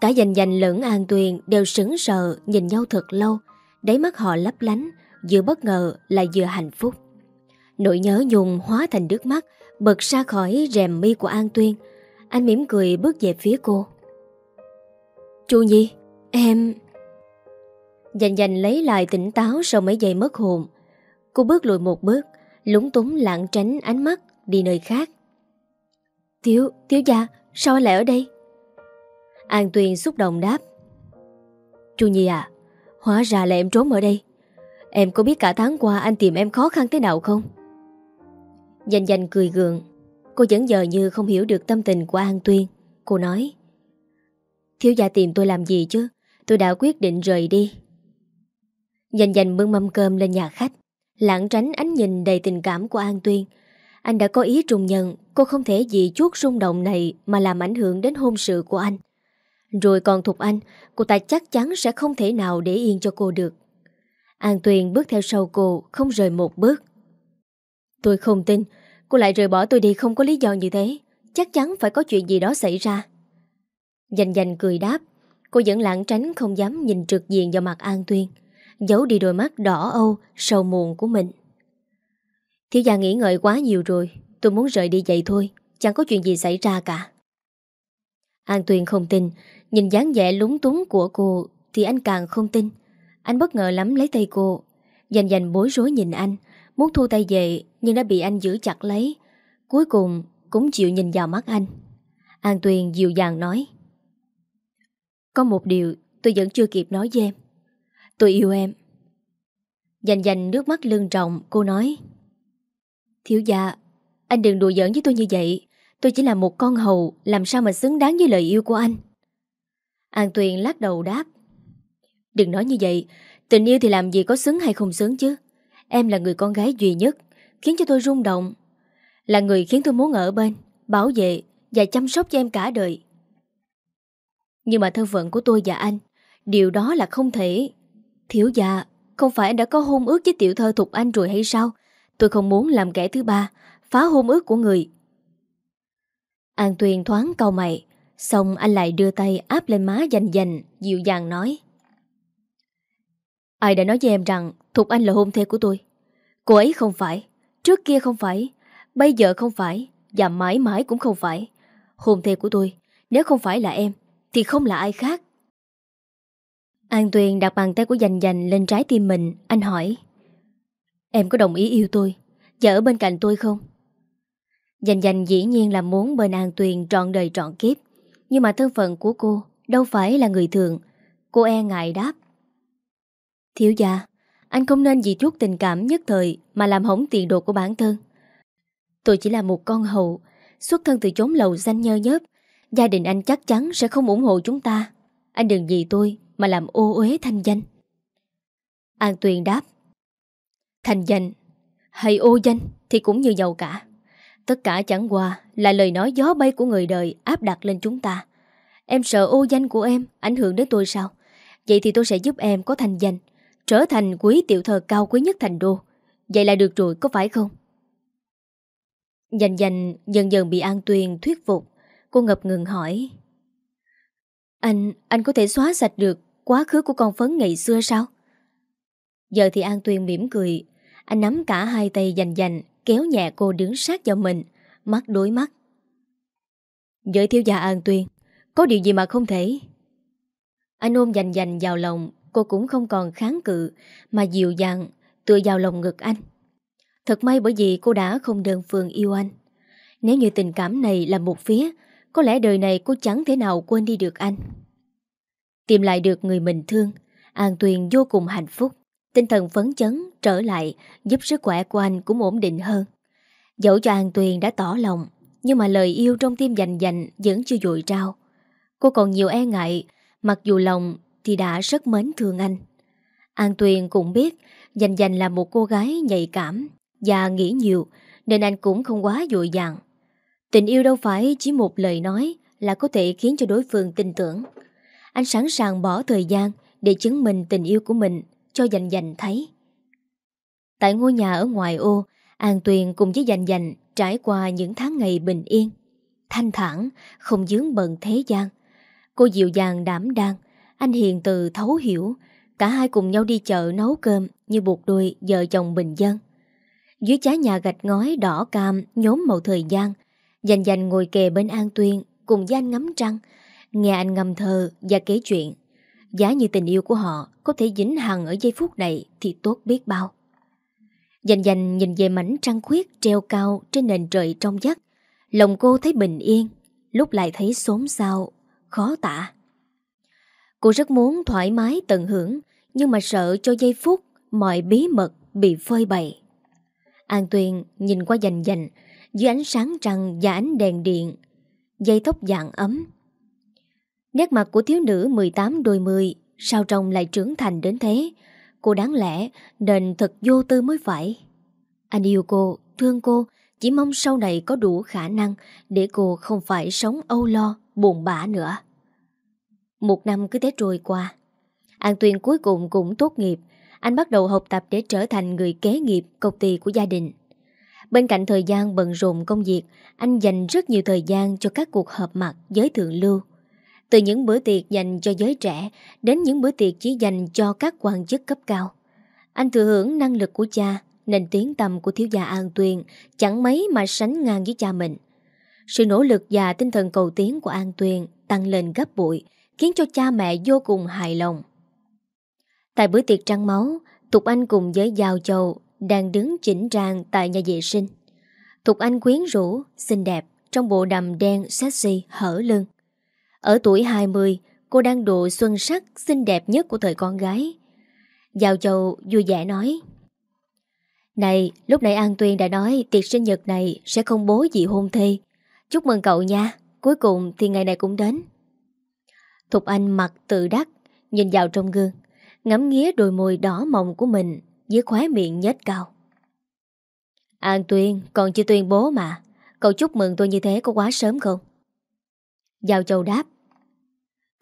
Cả dành dành lẫn An Tuyền đều sững sờ nhìn nhau thật lâu, đáy mắt họ lấp lánh, vừa bất ngờ lại vừa hạnh phúc. Nỗi nhớ nhung hóa thành nước mắt, bật ra khỏi rèm mi của An Tuyên. Anh mỉm cười bước về phía cô. Chu Nhi, em... Dành dành lấy lại tỉnh táo sau mấy giây mất hồn. Cô bước lùi một bước, lúng túng lạng tránh ánh mắt đi nơi khác. Tiếu, Tiếu gia, sao anh lại ở đây? An Tuyền xúc động đáp. Chu Nhi à, hóa ra là em trốn ở đây. Em có biết cả tháng qua anh tìm em khó khăn thế nào không? Dành dành cười gượng. Cô vẫn giờ như không hiểu được tâm tình của An Tuyên. Cô nói. Thiếu gia tìm tôi làm gì chứ? Tôi đã quyết định rời đi. Dành dành bưng mâm cơm lên nhà khách. Lãng tránh ánh nhìn đầy tình cảm của An Tuyên. Anh đã có ý trùng nhận cô không thể vì chuốt rung động này mà làm ảnh hưởng đến hôn sự của anh. Rồi còn Thục Anh, cô ta chắc chắn sẽ không thể nào để yên cho cô được. An Tuyền bước theo sau cô, không rời một bước. Tôi không tin, cô lại rời bỏ tôi đi không có lý do như thế. Chắc chắn phải có chuyện gì đó xảy ra. Dành dành cười đáp, cô vẫn lãng tránh không dám nhìn trực diện vào mặt An Tuyên, giấu đi đôi mắt đỏ âu, sầu muộn của mình. Thiếu gia nghĩ ngợi quá nhiều rồi, tôi muốn rời đi vậy thôi, chẳng có chuyện gì xảy ra cả. An Tuyền không tin, nhìn dáng vẻ lúng túng của cô thì anh càng không tin. Anh bất ngờ lắm lấy tay cô, dành dành bối rối nhìn anh, muốn thu tay về nhưng đã bị anh giữ chặt lấy. Cuối cùng cũng chịu nhìn vào mắt anh. An Tuyền dịu dàng nói. Có một điều tôi vẫn chưa kịp nói với em. Tôi yêu em. Dành dành nước mắt lưng trọng, cô nói. Thiếu gia, anh đừng đùa giỡn với tôi như vậy. Tôi chỉ là một con hầu, làm sao mà xứng đáng với lời yêu của anh. An Tuyền lắc đầu đáp. Đừng nói như vậy, tình yêu thì làm gì có xứng hay không xứng chứ. Em là người con gái duy nhất, khiến cho tôi rung động. Là người khiến tôi muốn ở bên, bảo vệ và chăm sóc cho em cả đời. Nhưng mà thân phận của tôi và anh, điều đó là không thể. Thiếu già, không phải anh đã có hôn ước với tiểu thơ Thục Anh rồi hay sao? Tôi không muốn làm kẻ thứ ba, phá hôn ước của người. An Tuyền thoáng câu mày, xong anh lại đưa tay áp lên má dành dành, dịu dàng nói. Ai đã nói với em rằng Thục Anh là hôn thê của tôi? Cô ấy không phải, trước kia không phải, bây giờ không phải, và mãi mãi cũng không phải. Hôn thê của tôi, nếu không phải là em, thì không là ai khác. An Tuyền đặt bàn tay của dành dành lên trái tim mình, anh hỏi. Em có đồng ý yêu tôi, và ở bên cạnh tôi không? Dành dành dĩ nhiên là muốn bên An Tuyền trọn đời trọn kiếp, nhưng mà thân phận của cô đâu phải là người thường. Cô e ngại đáp. Thiếu gia, anh không nên vì chút tình cảm nhất thời mà làm hỏng tiền đồ của bản thân. Tôi chỉ là một con hậu, xuất thân từ chốn lầu danh nhơ nhớp. Gia đình anh chắc chắn sẽ không ủng hộ chúng ta. Anh đừng vì tôi mà làm ô uế thanh danh. An Tuyền đáp. Thanh danh hay ô danh thì cũng như giàu cả. Tất cả chẳng qua là lời nói gió bay của người đời áp đặt lên chúng ta. Em sợ ô danh của em ảnh hưởng đến tôi sao? Vậy thì tôi sẽ giúp em có thành danh, trở thành quý tiểu thờ cao quý nhất thành đô. Vậy là được rồi, có phải không? Dành dành dần dần bị An Tuyền thuyết phục. Cô ngập ngừng hỏi. Anh, anh có thể xóa sạch được quá khứ của con phấn ngày xưa sao? Giờ thì An tuyên mỉm cười. Anh nắm cả hai tay dành dành kéo nhẹ cô đứng sát vào mình, mắt đối mắt. Giới thiếu gia An Tuyên, có điều gì mà không thể? Anh ôm dành dành vào lòng, cô cũng không còn kháng cự, mà dịu dàng, tựa vào lòng ngực anh. Thật may bởi vì cô đã không đơn phương yêu anh. Nếu như tình cảm này là một phía, có lẽ đời này cô chẳng thể nào quên đi được anh. Tìm lại được người mình thương, An Tuyền vô cùng hạnh phúc. Tinh thần phấn chấn trở lại giúp sức khỏe của anh cũng ổn định hơn. Dẫu cho An Tuyền đã tỏ lòng, nhưng mà lời yêu trong tim dành dành vẫn chưa dội trao. Cô còn nhiều e ngại, mặc dù lòng thì đã rất mến thương anh. An Tuyền cũng biết dành dành là một cô gái nhạy cảm và nghĩ nhiều nên anh cũng không quá dội dàng. Tình yêu đâu phải chỉ một lời nói là có thể khiến cho đối phương tin tưởng. Anh sẵn sàng bỏ thời gian để chứng minh tình yêu của mình cho dành dành thấy. Tại ngôi nhà ở ngoài ô, An Tuyền cùng với dành dành trải qua những tháng ngày bình yên. thanh thản, không dướng bận thế gian. Cô dịu dàng đảm đang, anh hiền từ thấu hiểu, cả hai cùng nhau đi chợ nấu cơm như buộc đôi vợ chồng bình dân. Dưới trái nhà gạch ngói đỏ cam nhóm màu thời gian, dành dành ngồi kề bên An Tuyên cùng với anh ngắm trăng, nghe anh ngâm thơ và kể chuyện. Giá như tình yêu của họ có thể dính hằng ở giây phút này thì tốt biết bao. Dành dành nhìn về mảnh trăng khuyết treo cao trên nền trời trong giấc. Lòng cô thấy bình yên, lúc lại thấy xốn xao, khó tả. Cô rất muốn thoải mái tận hưởng, nhưng mà sợ cho giây phút mọi bí mật bị phơi bày. An Tuyền nhìn qua dành dành, dưới ánh sáng trăng và ánh đèn điện, dây tóc dạng ấm. Nét mặt của thiếu nữ 18 đôi mươi sao trông lại trưởng thành đến thế, Cô đáng lẽ nên thật vô tư mới phải. Anh yêu cô, thương cô Chỉ mong sau này có đủ khả năng Để cô không phải sống âu lo Buồn bã nữa. Một năm cứ thế trôi qua. An Tuyên cuối cùng cũng tốt nghiệp. Anh bắt đầu học tập để trở thành người kế nghiệp công ty của gia đình. Bên cạnh thời gian bận rộn công việc Anh dành rất nhiều thời gian cho các cuộc họp mặt giới thượng lưu từ những bữa tiệc dành cho giới trẻ đến những bữa tiệc chỉ dành cho các quan chức cấp cao. Anh thừa hưởng năng lực của cha nên tiếng tầm của thiếu gia An Tuyền chẳng mấy mà sánh ngang với cha mình. Sự nỗ lực và tinh thần cầu tiến của An Tuyền tăng lên gấp bụi khiến cho cha mẹ vô cùng hài lòng. Tại bữa tiệc trăng máu, Tục Anh cùng với Giao Châu đang đứng chỉnh trang tại nhà vệ sinh. Thục Anh quyến rũ, xinh đẹp trong bộ đầm đen sexy hở lưng. Ở tuổi 20, cô đang độ xuân sắc xinh đẹp nhất của thời con gái. Giao Châu vui vẻ nói Này, lúc nãy An Tuyên đã nói tiệc sinh nhật này sẽ không bố gì hôn thê. Chúc mừng cậu nha, cuối cùng thì ngày này cũng đến. Thục Anh mặt tự đắc, nhìn vào trong gương, ngắm nghía đôi môi đỏ mọng của mình với khóe miệng nhếch cao. An Tuyên còn chưa tuyên bố mà, cậu chúc mừng tôi như thế có quá sớm không? Giao Châu đáp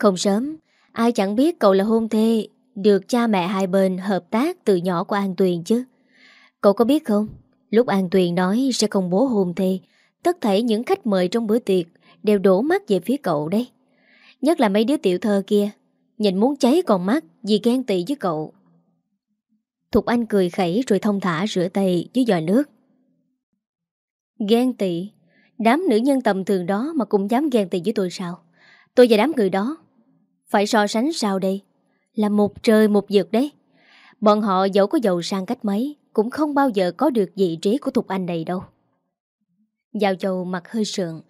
không sớm, ai chẳng biết cậu là hôn thê, được cha mẹ hai bên hợp tác từ nhỏ của An Tuyền chứ. Cậu có biết không, lúc An Tuyền nói sẽ không bố hôn thê, tất thảy những khách mời trong bữa tiệc đều đổ mắt về phía cậu đấy. Nhất là mấy đứa tiểu thơ kia, nhìn muốn cháy còn mắt vì ghen tị với cậu. Thục Anh cười khẩy rồi thông thả rửa tay dưới giò nước. Ghen tị? Đám nữ nhân tầm thường đó mà cũng dám ghen tị với tôi sao? Tôi và đám người đó Phải so sánh sao đây Là một trời một vực đấy Bọn họ dẫu có giàu sang cách mấy, Cũng không bao giờ có được vị trí của Thục Anh này đâu Giao Châu mặt hơi sượng,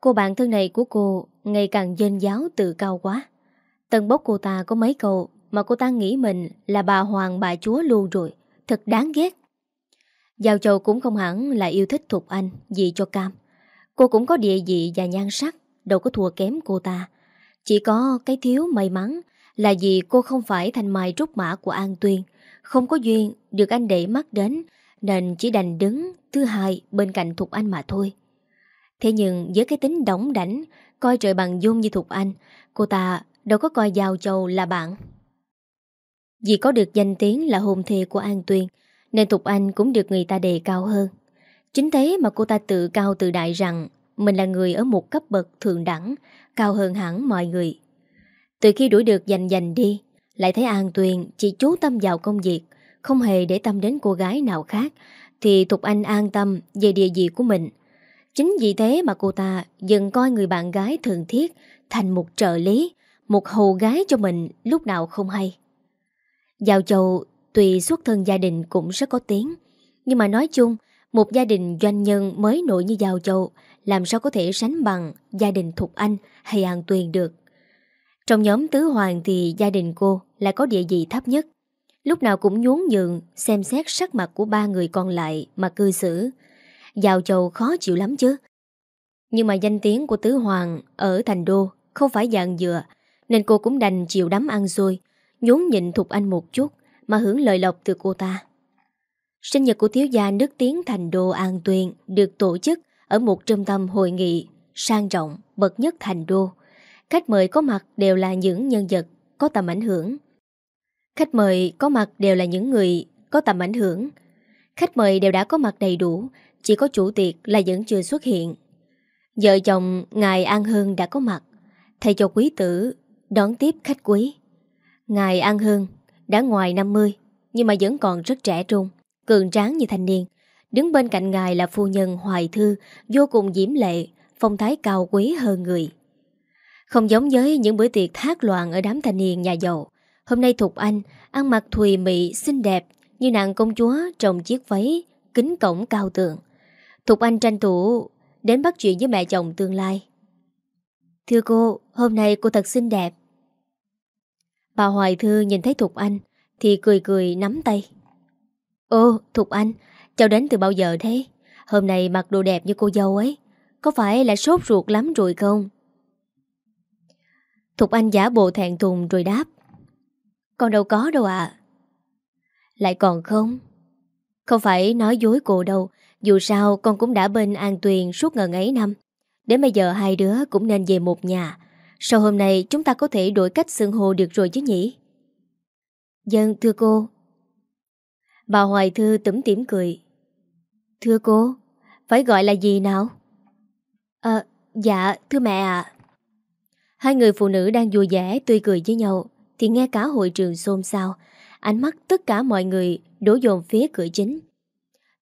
Cô bạn thân này của cô Ngày càng dên giáo tự cao quá Tân bốc cô ta có mấy câu mà cô ta nghĩ mình là bà hoàng bà chúa luôn rồi Thật đáng ghét Giao Châu cũng không hẳn là yêu thích Thục Anh gì cho cam Cô cũng có địa vị và nhan sắc đâu có thua kém cô ta. Chỉ có cái thiếu may mắn là vì cô không phải thành mai trúc mã của An Tuyên, không có duyên được anh để mắt đến, nên chỉ đành đứng thứ hai bên cạnh Thục Anh mà thôi. Thế nhưng với cái tính đóng đảnh, coi trời bằng dung như Thục Anh, cô ta đâu có coi Giao Châu là bạn. Vì có được danh tiếng là hôn thê của An Tuyên, nên Thục Anh cũng được người ta đề cao hơn. Chính thế mà cô ta tự cao tự đại rằng mình là người ở một cấp bậc thượng đẳng, cao hơn hẳn mọi người. Từ khi đuổi được dành dành đi, lại thấy An Tuyền chỉ chú tâm vào công việc, không hề để tâm đến cô gái nào khác, thì Thục Anh an tâm về địa vị của mình. Chính vì thế mà cô ta dần coi người bạn gái thường thiết thành một trợ lý, một hầu gái cho mình lúc nào không hay. Giao Châu tùy xuất thân gia đình cũng rất có tiếng, nhưng mà nói chung, một gia đình doanh nhân mới nổi như Giao Châu làm sao có thể sánh bằng gia đình Thục Anh hay An Tuyền được. Trong nhóm Tứ Hoàng thì gia đình cô lại có địa vị thấp nhất. Lúc nào cũng nhún nhường xem xét sắc mặt của ba người còn lại mà cư xử. Giao Châu khó chịu lắm chứ. Nhưng mà danh tiếng của Tứ Hoàng ở Thành Đô không phải dạng dựa, nên cô cũng đành chịu đắm ăn xôi, nhốn nhịn Thục Anh một chút mà hưởng lợi lộc từ cô ta. Sinh nhật của thiếu gia nước tiếng Thành Đô An Tuyền được tổ chức ở một trung tâm hội nghị sang trọng bậc nhất thành đô. Khách mời có mặt đều là những nhân vật có tầm ảnh hưởng. Khách mời có mặt đều là những người có tầm ảnh hưởng. Khách mời đều đã có mặt đầy đủ, chỉ có chủ tiệc là vẫn chưa xuất hiện. Vợ chồng Ngài An Hưng đã có mặt Thầy cho quý tử đón tiếp khách quý Ngài An Hưng, đã ngoài 50 Nhưng mà vẫn còn rất trẻ trung, Cường tráng như thanh niên. Đứng bên cạnh ngài là phu nhân Hoài Thư, Vô cùng diễm lệ, Phong thái cao quý hơn người. Không giống với những bữa tiệc thác loạn Ở đám thanh niên nhà giàu. Hôm nay Thục Anh ăn mặc thùy mị, xinh đẹp, Như nàng công chúa trong chiếc váy, Kính cổng cao tượng Thục Anh tranh thủ Đến bắt chuyện với mẹ chồng tương lai. Thưa cô, Hôm nay cô thật xinh đẹp. Bà Hoài Thư nhìn thấy Thục Anh Thì cười cười nắm tay. Ô, Thục Anh, Cháu đến từ bao giờ thế? Hôm nay mặc đồ đẹp như cô dâu ấy, Có phải là sốt ruột lắm rồi không? Thục Anh giả bộ thẹn thùng rồi đáp. Con đâu có đâu ạ. Lại còn không? Không phải nói dối cô đâu, Dù sao con cũng đã bên An Tuyền suốt ngần ấy năm. Đến bây giờ hai đứa cũng nên về một nhà sau hôm nay, chúng ta có thể đổi cách xưng hô được rồi chứ nhỉ? Dân thưa cô. Bà Hoài Thư tủm tỉm cười. Thưa cô, Phải gọi là gì nào? À dạ thưa mẹ ạ. Hai người phụ nữ đang vui vẻ, tươi cười với nhau, Thì nghe cả hội trường xôn xao. Ánh mắt tất cả mọi người đổ dồn phía cửa chính.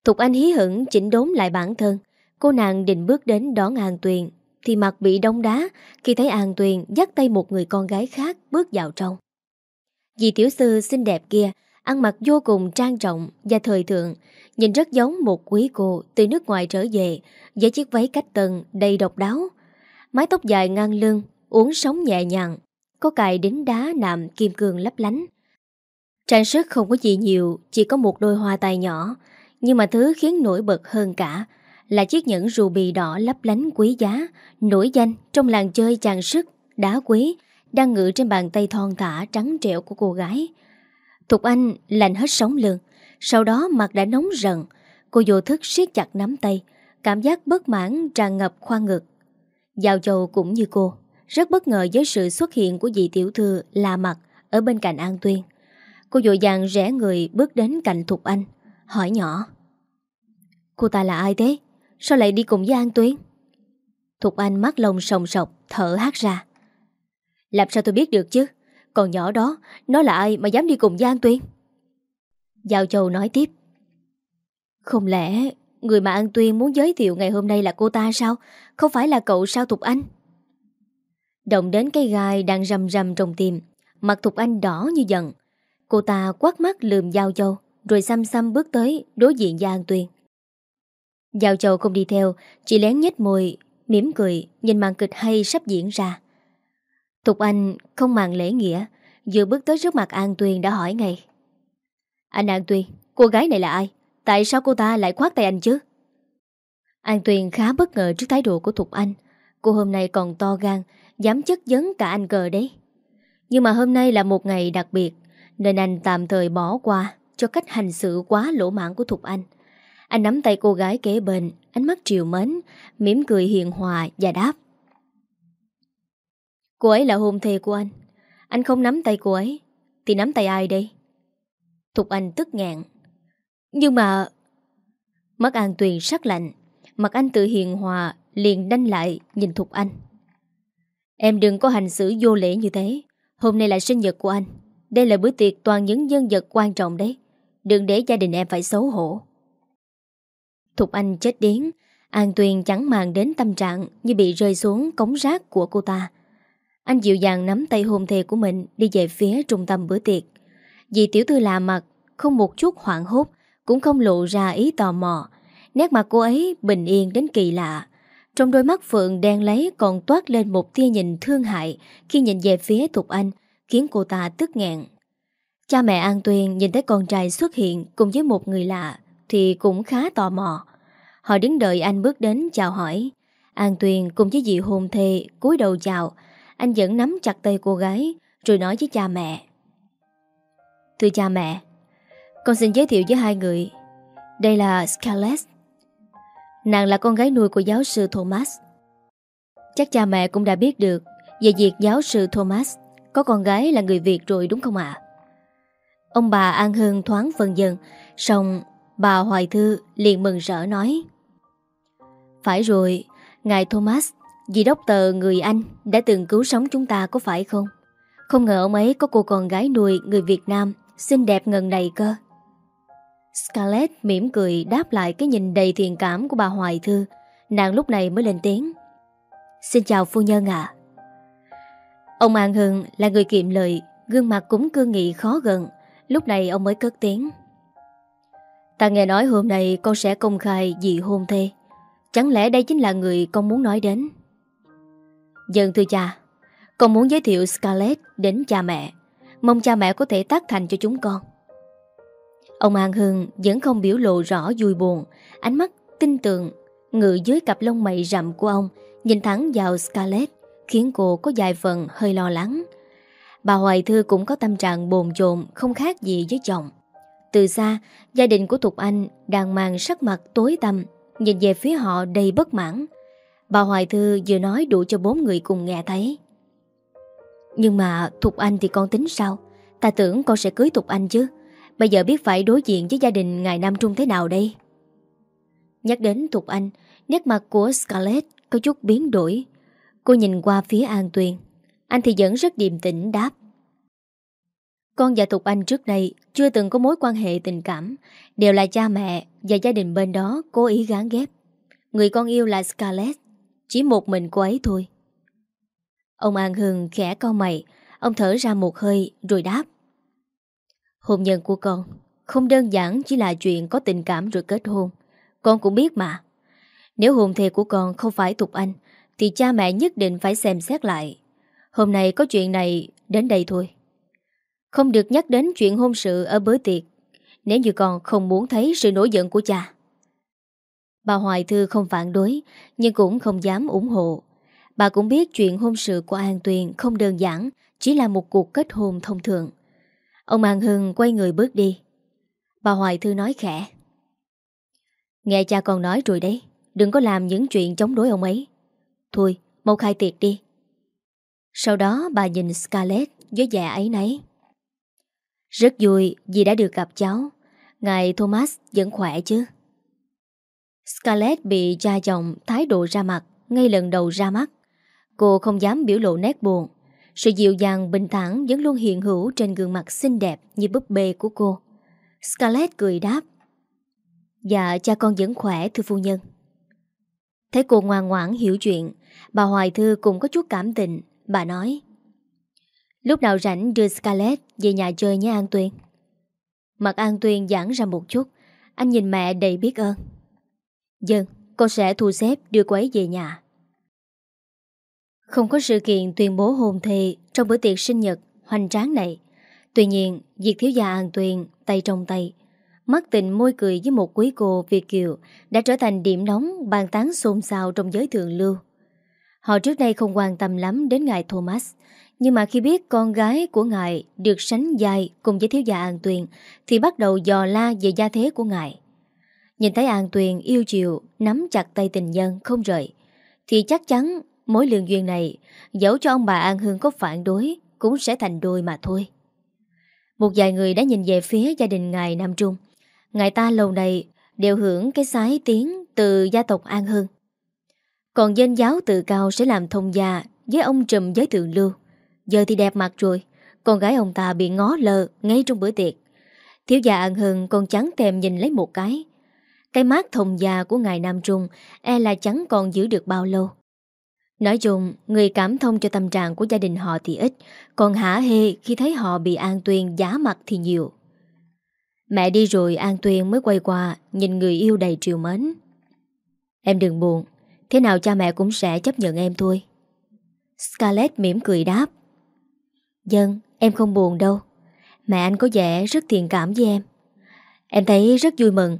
Thục Anh hí hửng chỉnh đốn lại bản thân. Cô nàng định bước đến đón An Tuyền. Thì mặt bị đông đá Khi thấy An Tuyền dắt tay một người con gái khác bước vào trong. Dì tiểu sư xinh đẹp kia, Ăn mặc vô cùng trang trọng và thời thượng, Nhìn rất giống một quý cô từ nước ngoài trở về Với chiếc váy cách tầng đầy độc đáo. Mái tóc dài ngang lưng, Uống sóng nhẹ nhàng, Có cài đính đá nạm kim cương lấp lánh. Trang sức không có gì nhiều, Chỉ có một đôi hoa tai nhỏ, Nhưng mà thứ khiến nổi bật hơn cả là chiếc nhẫn ruby đỏ lấp lánh quý giá, Nổi danh trong làng chơi trang sức, Đá quý, Đang ngự trên bàn tay thon thả trắng trẻo của cô gái. Thục Anh lạnh hết sống lưng Sau đó mặt đã nóng rần. Cô vô thức siết chặt nắm tay, Cảm giác bất mãn tràn ngập khoa ngực. Giao Châu cũng như cô, Rất bất ngờ với sự xuất hiện của vị tiểu thư La Mặt Ở bên cạnh An Tuyên. Cô dội dàng rẽ người bước đến cạnh Thục Anh, Hỏi nhỏ, Cô ta là ai thế? Sao lại đi cùng với An tuyến? Thục Anh mắt lông sòng sọc, Thở hát ra. Làm sao tôi biết được chứ? Còn nhỏ đó, Nó là ai mà dám đi cùng Giang Tuyên Giao Châu nói tiếp. Không lẽ Người mà An Tuyên muốn giới thiệu ngày hôm nay là cô ta sao? Không phải là cậu sao Thục Anh? Động đến cây gai đang rầm rầm trong tim, Mặt Thục Anh đỏ như giận. Cô ta quát mắt lườm Giao Châu, Rồi xăm xăm bước tới đối diện với An Tuyên Giao Châu không đi theo, Chỉ lén nhếch môi, mỉm cười, Nhìn màn kịch hay sắp diễn ra. Thục Anh không màng lễ nghĩa, Vừa bước tới trước mặt An Tuyền đã hỏi ngay. Anh An Tuyền, Cô gái này là ai? Tại sao cô ta lại khoát tay anh chứ? An Tuyền khá bất ngờ trước thái độ của Thục Anh. Cô hôm nay còn to gan, Dám chất vấn cả anh cờ đấy. Nhưng mà hôm nay là một ngày đặc biệt, Nên anh tạm thời bỏ qua Cho cách hành xử quá lỗ mãn của Thục Anh. Anh nắm tay cô gái kế bên, Ánh mắt triều mến, mỉm cười hiền hòa và đáp. Cô ấy là hôn thề của anh. Anh không nắm tay cô ấy, Thì nắm tay ai đây? Thục Anh tức ngạn. Nhưng mà Mắt An Tuyền sắc lạnh, Mặt anh tự hiền hòa, Liền đanh lại nhìn Thục Anh. Em đừng có hành xử vô lễ như thế. Hôm nay là sinh nhật của anh. Đây là bữa tiệc toàn những nhân vật quan trọng đấy. Đừng để gia đình em phải xấu hổ. Thục Anh chết điến An Tuyền chẳng màng đến tâm trạng Như bị rơi xuống cống rác của cô ta anh dịu dàng nắm tay hôn thề của mình đi về phía trung tâm bữa tiệc. Dì tiểu thư lạ mặt, không một chút hoảng hốt, cũng không lộ ra ý tò mò. Nét mặt cô ấy bình yên đến kỳ lạ. Trong đôi mắt Phượng đen lấy còn toát lên một tia nhìn thương hại khi nhìn về phía Thục Anh, khiến cô ta tức nghẹn. Cha mẹ An Tuyền nhìn thấy con trai xuất hiện cùng với một người lạ thì cũng khá tò mò. Họ đứng đợi anh bước đến chào hỏi. An Tuyền cùng với dì hôn thề cúi đầu chào, anh vẫn nắm chặt tay cô gái Rồi nói với cha mẹ. Thưa cha mẹ Con xin giới thiệu với hai người. Đây là Scarlett. Nàng là con gái nuôi của giáo sư Thomas. Chắc cha mẹ cũng đã biết được Về việc giáo sư Thomas Có con gái là người Việt rồi đúng không ạ? Ông bà An Hưng thoáng phần dần Xong bà Hoài Thư liền mừng rỡ nói Phải rồi Ngài Thomas, dì đốc tờ người Anh đã từng cứu sống chúng ta có phải không? Không ngờ ông ấy có cô con gái nuôi người Việt Nam xinh đẹp ngần này cơ. Scarlett mỉm cười đáp lại cái nhìn đầy thiện cảm của bà Hoài Thư. Nàng lúc này mới lên tiếng. Xin chào phu nhân ạ. Ông An Hưng là người kiệm lời, gương mặt cũng cương nghị khó gần. Lúc này ông mới cất tiếng. Ta nghe nói hôm nay con sẽ công khai dị hôn thê. Chẳng lẽ đây chính là người con muốn nói đến? Dân thưa cha, con muốn giới thiệu Scarlett đến cha mẹ. Mong cha mẹ có thể tác thành cho chúng con. Ông An Hưng vẫn không biểu lộ rõ vui buồn, ánh mắt tin tưởng ngự dưới cặp lông mày rậm của ông, nhìn thẳng vào Scarlett, khiến cô có vài phần hơi lo lắng. Bà Hoài Thư cũng có tâm trạng bồn chồn không khác gì với chồng. Từ xa, gia đình của Thục Anh đang mang sắc mặt tối tăm, nhìn về phía họ đầy bất mãn. Bà Hoài Thư vừa nói đủ cho bốn người cùng nghe thấy. Nhưng mà Thục Anh thì con tính sao? Ta tưởng con sẽ cưới Thục Anh chứ. Bây giờ biết phải đối diện với gia đình ngài Nam Trung thế nào đây? Nhắc đến Thục Anh, nét mặt của Scarlett có chút biến đổi. Cô nhìn qua phía An Tuyền. Anh thì vẫn rất điềm tĩnh đáp. Con và Thục Anh trước đây chưa từng có mối quan hệ tình cảm, đều là cha mẹ và gia đình bên đó cố ý gán ghép. Người con yêu là Scarlett, chỉ một mình cô ấy thôi. Ông An Hưng khẽ cau mày, ông thở ra một hơi rồi đáp. Hôn nhân của con không đơn giản chỉ là chuyện có tình cảm rồi kết hôn. Con cũng biết mà. Nếu hôn thề của con không phải Thục Anh, thì cha mẹ nhất định phải xem xét lại. Hôm nay có chuyện này đến đây thôi. Không được nhắc đến chuyện hôn sự ở bữa tiệc Nếu như con không muốn thấy sự nổi giận của cha. Bà Hoài Thư không phản đối Nhưng cũng không dám ủng hộ. Bà cũng biết chuyện hôn sự của An Tuyền không đơn giản Chỉ là một cuộc kết hôn thông thường. Ông An Hưng quay người bước đi. Bà Hoài Thư nói khẽ. Nghe cha con nói rồi đấy Đừng có làm những chuyện chống đối ông ấy. Thôi, mau khai tiệc đi. Sau đó bà nhìn Scarlett với vẻ ấy nấy rất vui vì đã được gặp cháu. Ngài Thomas vẫn khỏe chứ? Scarlett bị cha chồng thái độ ra mặt Ngay lần đầu ra mắt. Cô không dám biểu lộ nét buồn. Sự dịu dàng, bình thản vẫn luôn hiện hữu Trên gương mặt xinh đẹp như búp bê của cô. Scarlett cười đáp. Dạ cha con vẫn khỏe, thưa phu nhân. Thấy cô ngoan ngoãn hiểu chuyện, Bà Hoài Thư cũng có chút cảm tình. Bà nói Lúc nào rảnh đưa Scarlett về nhà chơi nhé An Tuyên. Mặt An Tuyên giãn ra một chút, anh nhìn mẹ đầy biết ơn. Dân, con sẽ thu xếp đưa cô ấy về nhà. Không có sự kiện tuyên bố hôn thề trong bữa tiệc sinh nhật hoành tráng này. Tuy nhiên, việc thiếu gia An Tuyên tay trong tay, mắt tình môi cười với một quý cô Việt Kiều đã trở thành điểm nóng bàn tán xôn xao trong giới thượng lưu. Họ trước đây không quan tâm lắm đến ngài Thomas, nhưng mà khi biết con gái của ngài được sánh dài cùng với thiếu gia An Tuyền thì bắt đầu dò la về gia thế của ngài. Nhìn thấy An Tuyền yêu chiều, nắm chặt tay tình nhân không rời, thì chắc chắn mối lương duyên này dẫu cho ông bà An Hương có phản đối cũng sẽ thành đôi mà thôi. Một vài người đã nhìn về phía gia đình ngài Nam Trung. Ngài ta lâu nay đều hưởng cái sái tiếng từ gia tộc An Hương. Còn danh giáo tự cao sẽ làm thông gia với ông trùm giới thượng lưu. Giờ thì đẹp mặt rồi. Con gái ông ta bị ngó lờ ngay trong bữa tiệc. Thiếu gia ăn hừng còn trắng thèm nhìn lấy một cái. Cái mát thông già của ngài Nam Trung E là chẳng còn giữ được bao lâu. Nói chung, Người cảm thông cho tâm trạng của gia đình họ thì ít, Còn hả hê khi thấy họ bị An Tuyên giá mặt thì nhiều. Mẹ đi rồi An Tuyên mới quay qua, Nhìn người yêu đầy triều mến. Em đừng buồn, Thế nào cha mẹ cũng sẽ chấp nhận em thôi. Scarlett mỉm cười đáp. Dân, em không buồn đâu. Mẹ anh có vẻ rất thiện cảm với em. Em thấy rất vui mừng.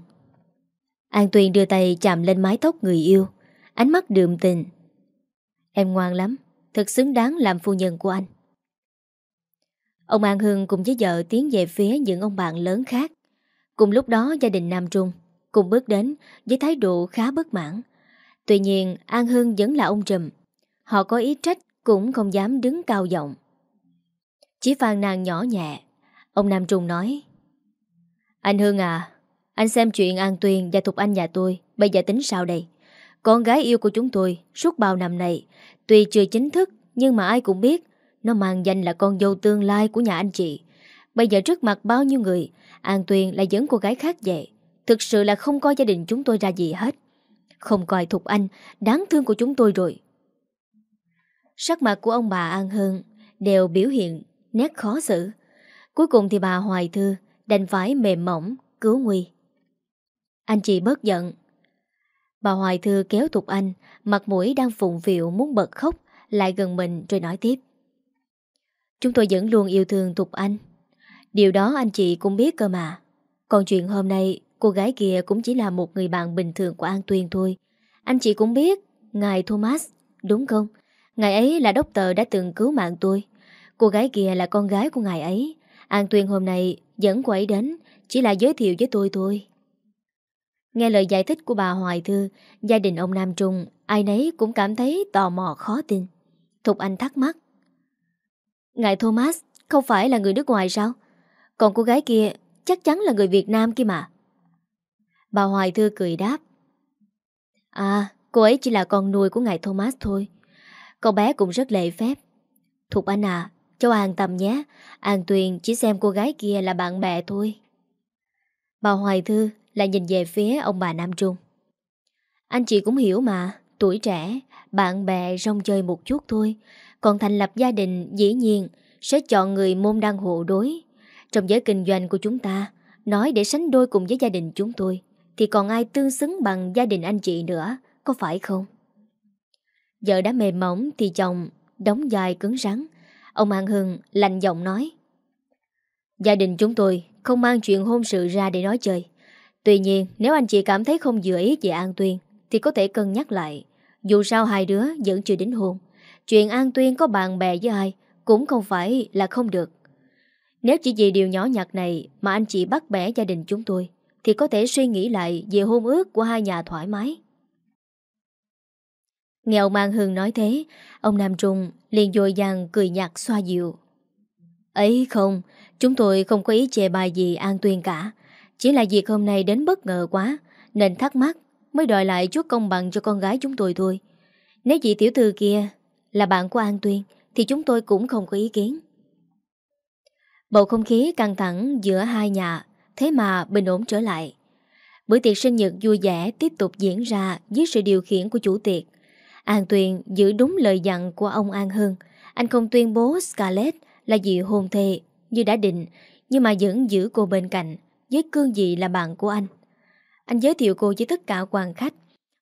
An Tuyền đưa tay chạm lên mái tóc người yêu, ánh mắt đượm tình. Em ngoan lắm, thật xứng đáng làm phu nhân của anh. Ông An Hưng cùng với vợ tiến về phía những ông bạn lớn khác. Cùng lúc đó gia đình Nam Trung cùng bước đến với thái độ khá bất mãn. Tuy nhiên An Hưng vẫn là ông trùm. Họ có ý trách cũng không dám đứng cao giọng. Chỉ phàn nàn nhỏ nhẹ Ông Nam Trung nói Anh Hương à Anh xem chuyện An Tuyền và Thục Anh nhà tôi Bây giờ tính sao đây Con gái yêu của chúng tôi suốt bao năm này, tuy chưa chính thức nhưng mà ai cũng biết nó mang danh là con dâu tương lai của nhà anh chị. Bây giờ trước mặt bao nhiêu người, An Tuyền lại dẫn cô gái khác về. Thực sự là không coi gia đình chúng tôi ra gì hết. Không coi Thục Anh đáng thương của chúng tôi rồi. Sắc mặt của ông bà An Hương đều biểu hiện nét khó xử. Cuối cùng thì bà Hoài Thư đành phải mềm mỏng, cứu nguy. Anh chị bớt giận. Bà Hoài Thư kéo tục Anh, mặt mũi đang phụng việu muốn bật khóc, lại gần mình rồi nói tiếp. Chúng tôi vẫn luôn yêu thương Tục Anh. Điều đó anh chị cũng biết cơ mà. Còn chuyện hôm nay, cô gái kia cũng chỉ là một người bạn bình thường của An Tuyên thôi. Anh chị cũng biết, ngài Thomas, đúng không? Ngài ấy là đốc tờ đã từng cứu mạng tôi. Cô gái kia là con gái của ngài ấy. An Tuyên hôm nay dẫn cô ấy đến, chỉ là giới thiệu với tôi thôi. Nghe lời giải thích của bà Hoài Thư, gia đình ông Nam Trung, ai nấy cũng cảm thấy tò mò khó tin. Thục Anh thắc mắc. Ngài Thomas không phải là người nước ngoài sao? Còn cô gái kia chắc chắn là người Việt Nam kia mà. Bà Hoài Thư cười đáp. À, cô ấy chỉ là con nuôi của ngài Thomas thôi. Con bé cũng rất lệ phép. Thục anh à, cháu an tâm nhé. An Tuyền chỉ xem cô gái kia là bạn bè thôi. Bà Hoài Thư lại nhìn về phía ông bà Nam Trung. Anh chị cũng hiểu mà, tuổi trẻ, bạn bè rong chơi một chút thôi. Còn thành lập gia đình dĩ nhiên sẽ chọn người môn đăng hộ đối. Trong giới kinh doanh của chúng ta, nói để sánh đôi cùng với gia đình chúng tôi, thì còn ai tương xứng bằng gia đình anh chị nữa, có phải không? Vợ đã mềm mỏng thì chồng đóng dài cứng rắn. Ông An Hưng lành giọng nói. Gia đình chúng tôi không mang chuyện hôn sự ra để nói chơi. Tuy nhiên, nếu anh chị cảm thấy không vừa ý về An Tuyên, thì có thể cân nhắc lại. Dù sao hai đứa vẫn chưa đến hôn. Chuyện An Tuyên có bạn bè với ai cũng không phải là không được. Nếu chỉ vì điều nhỏ nhặt này mà anh chị bắt bẻ gia đình chúng tôi, thì có thể suy nghĩ lại về hôn ước của hai nhà thoải mái. Nghe ông An Hưng nói thế, ông Nam Trung liền dồi dàng cười nhạt xoa dịu. Ấy không, chúng tôi không có ý chê bài gì An Tuyên cả. Chỉ là việc hôm nay đến bất ngờ quá, nên thắc mắc mới đòi lại chút công bằng cho con gái chúng tôi thôi. Nếu chị tiểu thư kia là bạn của An Tuyên, thì chúng tôi cũng không có ý kiến. Bầu không khí căng thẳng giữa hai nhà, thế mà bình ổn trở lại. Bữa tiệc sinh nhật vui vẻ tiếp tục diễn ra dưới sự điều khiển của chủ tiệc. An Tuyền giữ đúng lời dặn của ông An Hưng. Anh không tuyên bố Scarlett là dị hôn thề như đã định, nhưng mà vẫn giữ cô bên cạnh, với cương vị là bạn của anh. Anh giới thiệu cô với tất cả quan khách,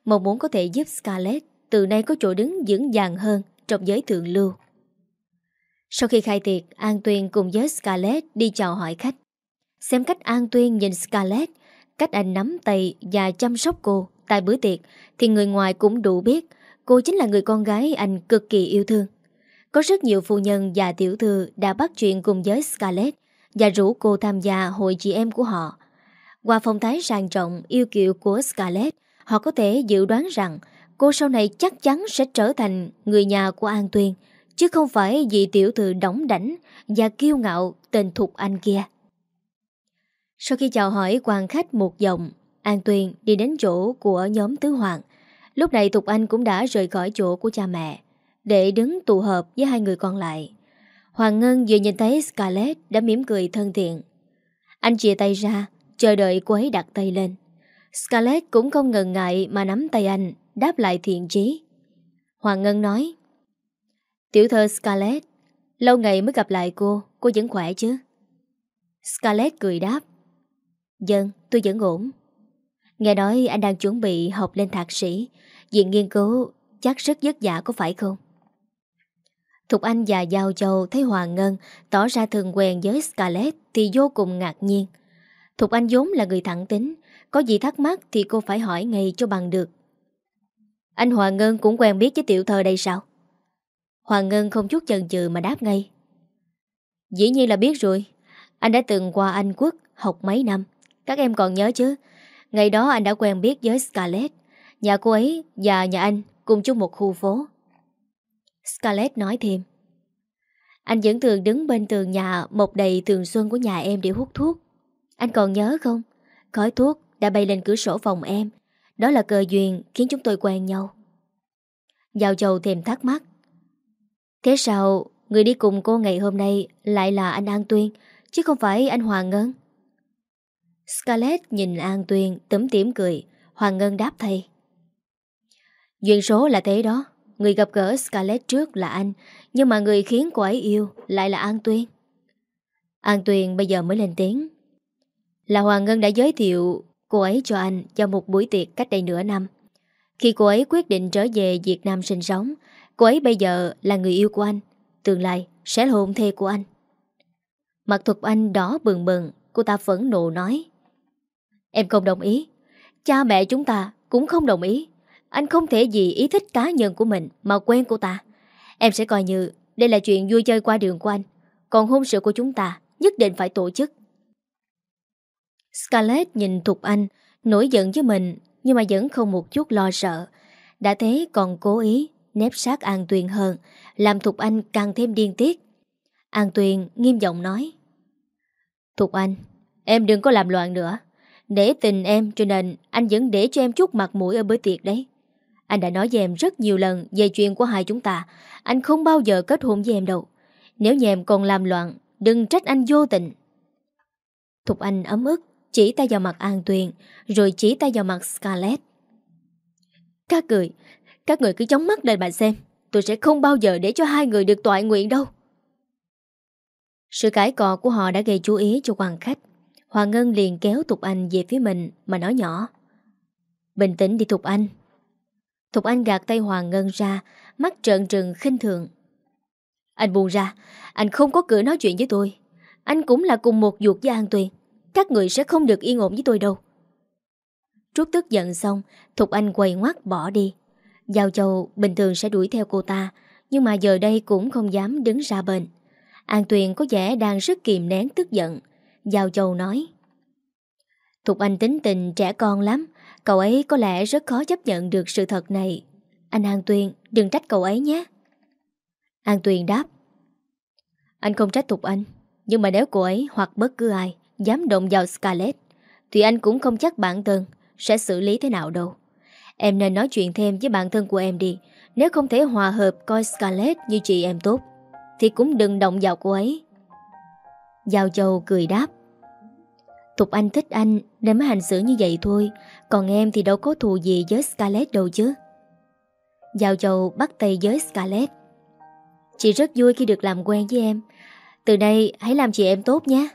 mong muốn có thể giúp Scarlett từ nay có chỗ đứng vững vàng hơn trong giới thượng lưu. Sau khi khai tiệc, An Tuyên cùng với Scarlett đi chào hỏi khách. Xem cách An Tuyên nhìn Scarlett, cách anh nắm tay và chăm sóc cô tại bữa tiệc, thì người ngoài cũng đủ biết cô chính là người con gái anh cực kỳ yêu thương. Có rất nhiều phụ nhân và tiểu thư đã bắt chuyện cùng với Scarlett và rủ cô tham gia hội chị em của họ. Qua phong thái sang trọng, yêu kiều của Scarlett, họ có thể dự đoán rằng cô sau này chắc chắn sẽ trở thành người nhà của An Tuyên, chứ không phải vị tiểu thư đóng đảnh và kiêu ngạo tên Thục Anh kia. Sau khi chào hỏi quan khách một dòng, An Tuyên đi đến chỗ của nhóm Tứ Hoàng. Lúc này Tục Anh cũng đã rời khỏi chỗ của cha mẹ, để đứng tụ hợp với hai người còn lại. Hoàng Ngân vừa nhìn thấy Scarlett đã mỉm cười thân thiện. Anh chia tay ra, chờ đợi cô ấy đặt tay lên. Scarlett cũng không ngần ngại mà nắm tay anh, đáp lại thiện chí. Hoàng Ngân nói, Tiểu thơ Scarlett, lâu ngày mới gặp lại cô, cô vẫn khỏe chứ? Scarlett cười đáp, Dân, tôi vẫn ổn. Nghe nói anh đang chuẩn bị học lên thạc sĩ, viện nghiên cứu chắc rất vất vả có phải không? Thục Anh và Giao Châu thấy Hoàng Ngân tỏ ra thường quen với Scarlett thì vô cùng ngạc nhiên. Thục Anh vốn là người thẳng tính, có gì thắc mắc thì cô phải hỏi ngay cho bằng được. Anh Hoàng Ngân cũng quen biết với tiểu thơ đây sao? Hoàng Ngân không chút chần chừ mà đáp ngay. Dĩ nhiên là biết rồi. Anh đã từng qua Anh Quốc học mấy năm. Các em còn nhớ chứ? Ngày đó anh đã quen biết với Scarlett. Nhà cô ấy và nhà anh cùng chung một khu phố. Scarlett nói thêm. Anh vẫn thường đứng bên tường nhà một đầy thường xuân của nhà em để hút thuốc. Anh còn nhớ không? Khói thuốc đã bay lên cửa sổ phòng em. Đó là cờ duyên khiến chúng tôi quen nhau Giao Châu thèm thắc mắc Thế sao Người đi cùng cô ngày hôm nay Lại là anh An Tuyên, Chứ không phải anh Hoàng Ngân Scarlett nhìn An Tuyên tấm tiểm cười Hoàng Ngân đáp thay Duyên số là thế đó. Người gặp gỡ Scarlett trước là anh, Nhưng mà người khiến cô ấy yêu Lại là An Tuyên An Tuyền bây giờ mới lên tiếng. Là Hoàng Ngân đã giới thiệu Cô ấy cho anh cho một buổi tiệc cách đây nửa năm. Khi cô ấy quyết định trở về Việt Nam sinh sống, Cô ấy bây giờ là người yêu của anh, Tương lai sẽ là hôn thê của anh. Mặt Thục Anh đỏ bừng bừng, Cô ta phẫn nộ nói, Em không đồng ý. Cha mẹ chúng ta cũng không đồng ý. Anh không thể vì ý thích cá nhân của mình Mà quen cô ta. Em sẽ coi như đây là chuyện vui chơi qua đường của anh. Còn hôn sự của chúng ta Nhất định phải tổ chức. Scarlett nhìn Thục Anh, Nổi giận với mình, Nhưng mà vẫn không một chút lo sợ. Đã thế còn cố ý Nép sát An Tuyền hơn, Làm Thục Anh càng thêm điên tiết. An Tuyền nghiêm giọng nói, Thục Anh, Em đừng có làm loạn nữa. Để tình em cho nên anh vẫn để cho em chút mặt mũi ở bữa tiệc đấy. Anh đã nói với em rất nhiều lần Về chuyện của hai chúng ta. Anh không bao giờ kết hôn với em đâu. Nếu nhà em còn làm loạn, Đừng trách anh vô tình. Thục Anh ấm ức, Chỉ tay vào mặt An Tuyền, Rồi chỉ tay vào mặt Scarlett. Các người Các người cứ chóng mắt lên mà xem. Tôi sẽ không bao giờ để cho hai người được toại nguyện đâu. Sự cãi cọ của họ đã gây chú ý cho quan khách. Hoàng Ngân liền kéo Thục Anh về phía mình Mà nói nhỏ. Bình tĩnh đi Thục Anh. Thục Anh gạt tay Hoàng Ngân ra, Mắt trợn trừng khinh thường. Anh buồn ra, Anh không có cửa nói chuyện với tôi. Anh cũng là cùng một ruột với An Tuyền. Các người sẽ không được yên ổn với tôi đâu. Trút tức giận xong, Thục Anh quầy ngoắt bỏ đi. Giao Châu bình thường sẽ đuổi theo cô ta, Nhưng mà giờ đây cũng không dám đứng ra bên. An Tuyền có vẻ đang rất kìm nén tức giận. Giao Châu nói, Thục Anh tính tình trẻ con lắm Cậu ấy có lẽ rất khó chấp nhận được sự thật này. Anh An Tuyền, đừng trách cậu ấy nhé. An Tuyền đáp. Anh không trách Thục Anh, Nhưng mà nếu cô ấy hoặc bất cứ ai Dám động vào Scarlett, Thì anh cũng không chắc bản thân Sẽ xử lý thế nào đâu. Em nên nói chuyện thêm với bản thân của em đi. Nếu không thể hòa hợp coi Scarlett như chị em tốt, Thì cũng đừng động vào cô ấy. Giao Châu cười đáp. Tục anh thích anh Nên mới hành xử như vậy thôi. Còn em thì đâu có thù gì với Scarlett đâu chứ. Giao dầu bắt tay với Scarlett. Chị rất vui khi được làm quen với em. Từ đây hãy làm chị em tốt nhé.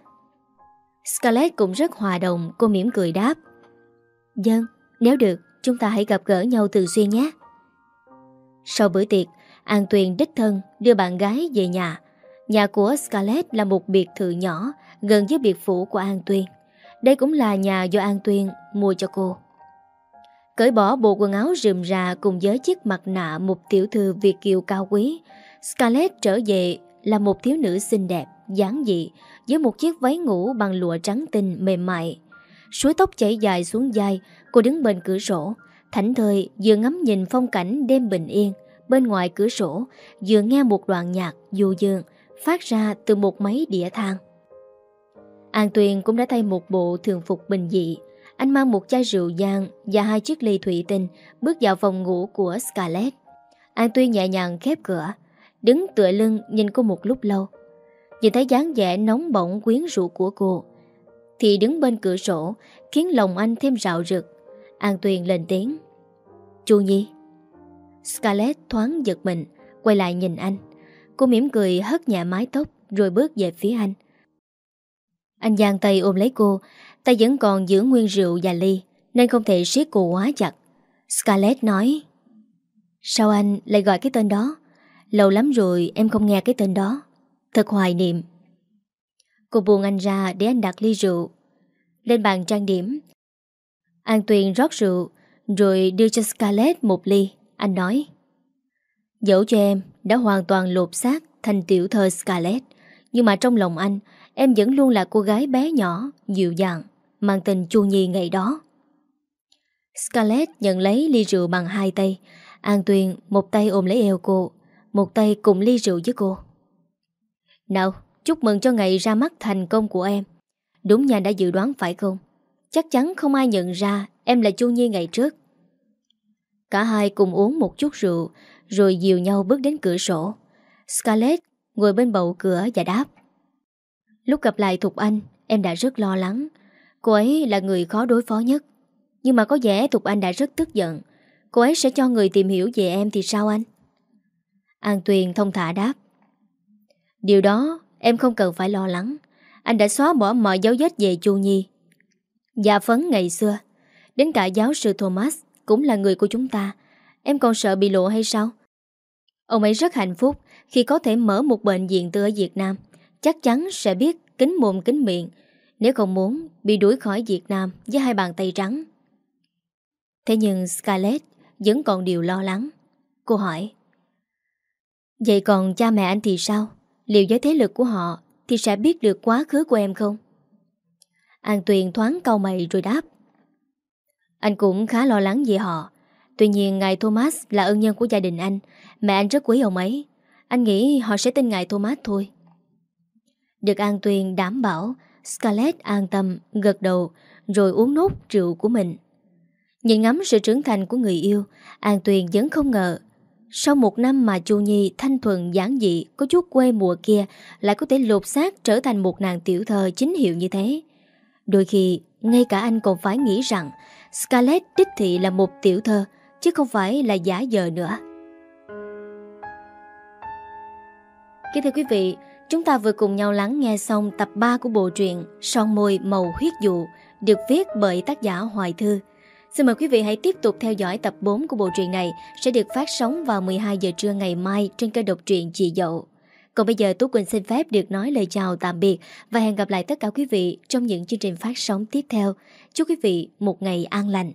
Scarlett cũng rất hòa đồng Cô mỉm cười đáp. Dân, nếu được Chúng ta hãy gặp gỡ nhau thường xuyên nhé. Sau bữa tiệc An Tuyền đích thân đưa bạn gái về nhà. Nhà của Scarlett là một biệt thự nhỏ Gần với biệt phủ của An Tuyền. Đây cũng là nhà do An Tuyên mua cho cô Cởi bỏ bộ quần áo rườm rà cùng với chiếc mặt nạ một tiểu thư Việt kiều cao quý Scarlett trở về là một thiếu nữ xinh đẹp, dáng dị với một chiếc váy ngủ bằng lụa trắng tinh mềm mại. Suối tóc chảy dài xuống dài, cô đứng bên cửa sổ, thảnh thời vừa ngắm nhìn phong cảnh đêm bình yên bên ngoài cửa sổ, vừa nghe một đoạn nhạc du dương phát ra từ một máy đĩa thang. An Tuyền cũng đã thay một bộ thường phục bình dị. Anh mang một chai rượu giang và hai chiếc ly thủy tinh bước vào phòng ngủ của Scarlett. An Tuyên nhẹ nhàng khép cửa, đứng tựa lưng nhìn cô một lúc lâu. Nhìn thấy dáng vẻ nóng bỏng quyến rũ của cô, thì đứng bên cửa sổ khiến lòng anh thêm rạo rực. An Tuyền lên tiếng. Chu Nhi. Scarlett thoáng giật mình, quay lại nhìn anh. Cô mỉm cười hất nhẹ mái tóc rồi bước về phía anh. Anh giang tay ôm lấy cô, tay vẫn còn giữ nguyên rượu và ly nên không thể siết cô quá chặt. Scarlett nói Sao anh lại gọi cái tên đó? Lâu lắm rồi em không nghe cái tên đó. Thật hoài niệm. Cô buông anh ra để anh đặt ly rượu. Lên bàn trang điểm. An Tuyền rót rượu rồi đưa cho Scarlett một ly. Anh nói Dẫu cho em đã hoàn toàn lột xác thành tiểu thơ Scarlett Nhưng mà trong lòng anh Em vẫn luôn là cô gái bé nhỏ, dịu dàng Mang tình chu nhi ngày đó. Scarlett nhận lấy ly rượu bằng hai tay. An Tuyền một tay ôm lấy eo cô Một tay cùng ly rượu với cô. Nào, chúc mừng cho ngày ra mắt thành công của em. Đúng nhà đã dự đoán phải không? Chắc chắn không ai nhận ra em là Chu Nhi ngày trước. Cả hai cùng uống một chút rượu Rồi dìu nhau bước đến cửa sổ. Scarlett ngồi bên bầu cửa và đáp. Lúc gặp lại Thục Anh, Em đã rất lo lắng. Cô ấy là người khó đối phó nhất. Nhưng mà có vẻ Thục Anh đã rất tức giận. Cô ấy sẽ cho người tìm hiểu về em thì sao anh? An Tuyền thông thả đáp. Điều đó em không cần phải lo lắng. Anh đã xóa bỏ mọi dấu vết về Chu Nhi. Dạ phấn ngày xưa, Đến cả giáo sư Thomas Cũng là người của chúng ta. Em còn sợ bị lộ hay sao? Ông ấy rất hạnh phúc Khi có thể mở một bệnh viện từ ở Việt Nam. Chắc chắn sẽ biết kính mồm kính miệng Nếu không muốn Bị đuổi khỏi Việt Nam với hai bàn tay trắng. Thế nhưng Scarlett Vẫn còn điều lo lắng. Cô hỏi, Vậy còn cha mẹ anh thì sao? Liệu với thế lực của họ Thì sẽ biết được quá khứ của em không? An Tuyền thoáng cau mày rồi đáp, Anh cũng khá lo lắng về họ. Tuy nhiên ngài Thomas là ân nhân của gia đình anh. Mẹ anh rất quý ông ấy. Anh nghĩ họ sẽ tin ngài Thomas thôi. Được An Tuyền đảm bảo, Scarlett an tâm, gật đầu, Rồi uống nốt rượu của mình. Nhìn ngắm sự trưởng thành của người yêu, An Tuyền vẫn không ngờ, Sau một năm mà Chu Nhi thanh thuần giản dị, Có chút quê mùa kia, Lại có thể lột xác trở thành một nàng tiểu thơ chính hiệu như thế. Đôi khi, ngay cả anh còn phải nghĩ rằng, Scarlett đích thị là một tiểu thơ, Chứ không phải là giả dờ nữa. Kính thưa quý vị Chúng ta vừa cùng nhau lắng nghe xong tập 3 của bộ truyện Son môi màu huyết dụ, Được viết bởi tác giả Hoài Thư Xin mời quý vị hãy tiếp tục theo dõi tập 4 của bộ truyện này, sẽ được phát sóng vào 12 giờ trưa ngày mai trên kênh độc truyện Chị Dậu. Còn bây giờ, Tú Quỳnh xin phép được nói lời chào tạm biệt và hẹn gặp lại tất cả quý vị trong những chương trình phát sóng tiếp theo. Chúc quý vị một ngày an lành.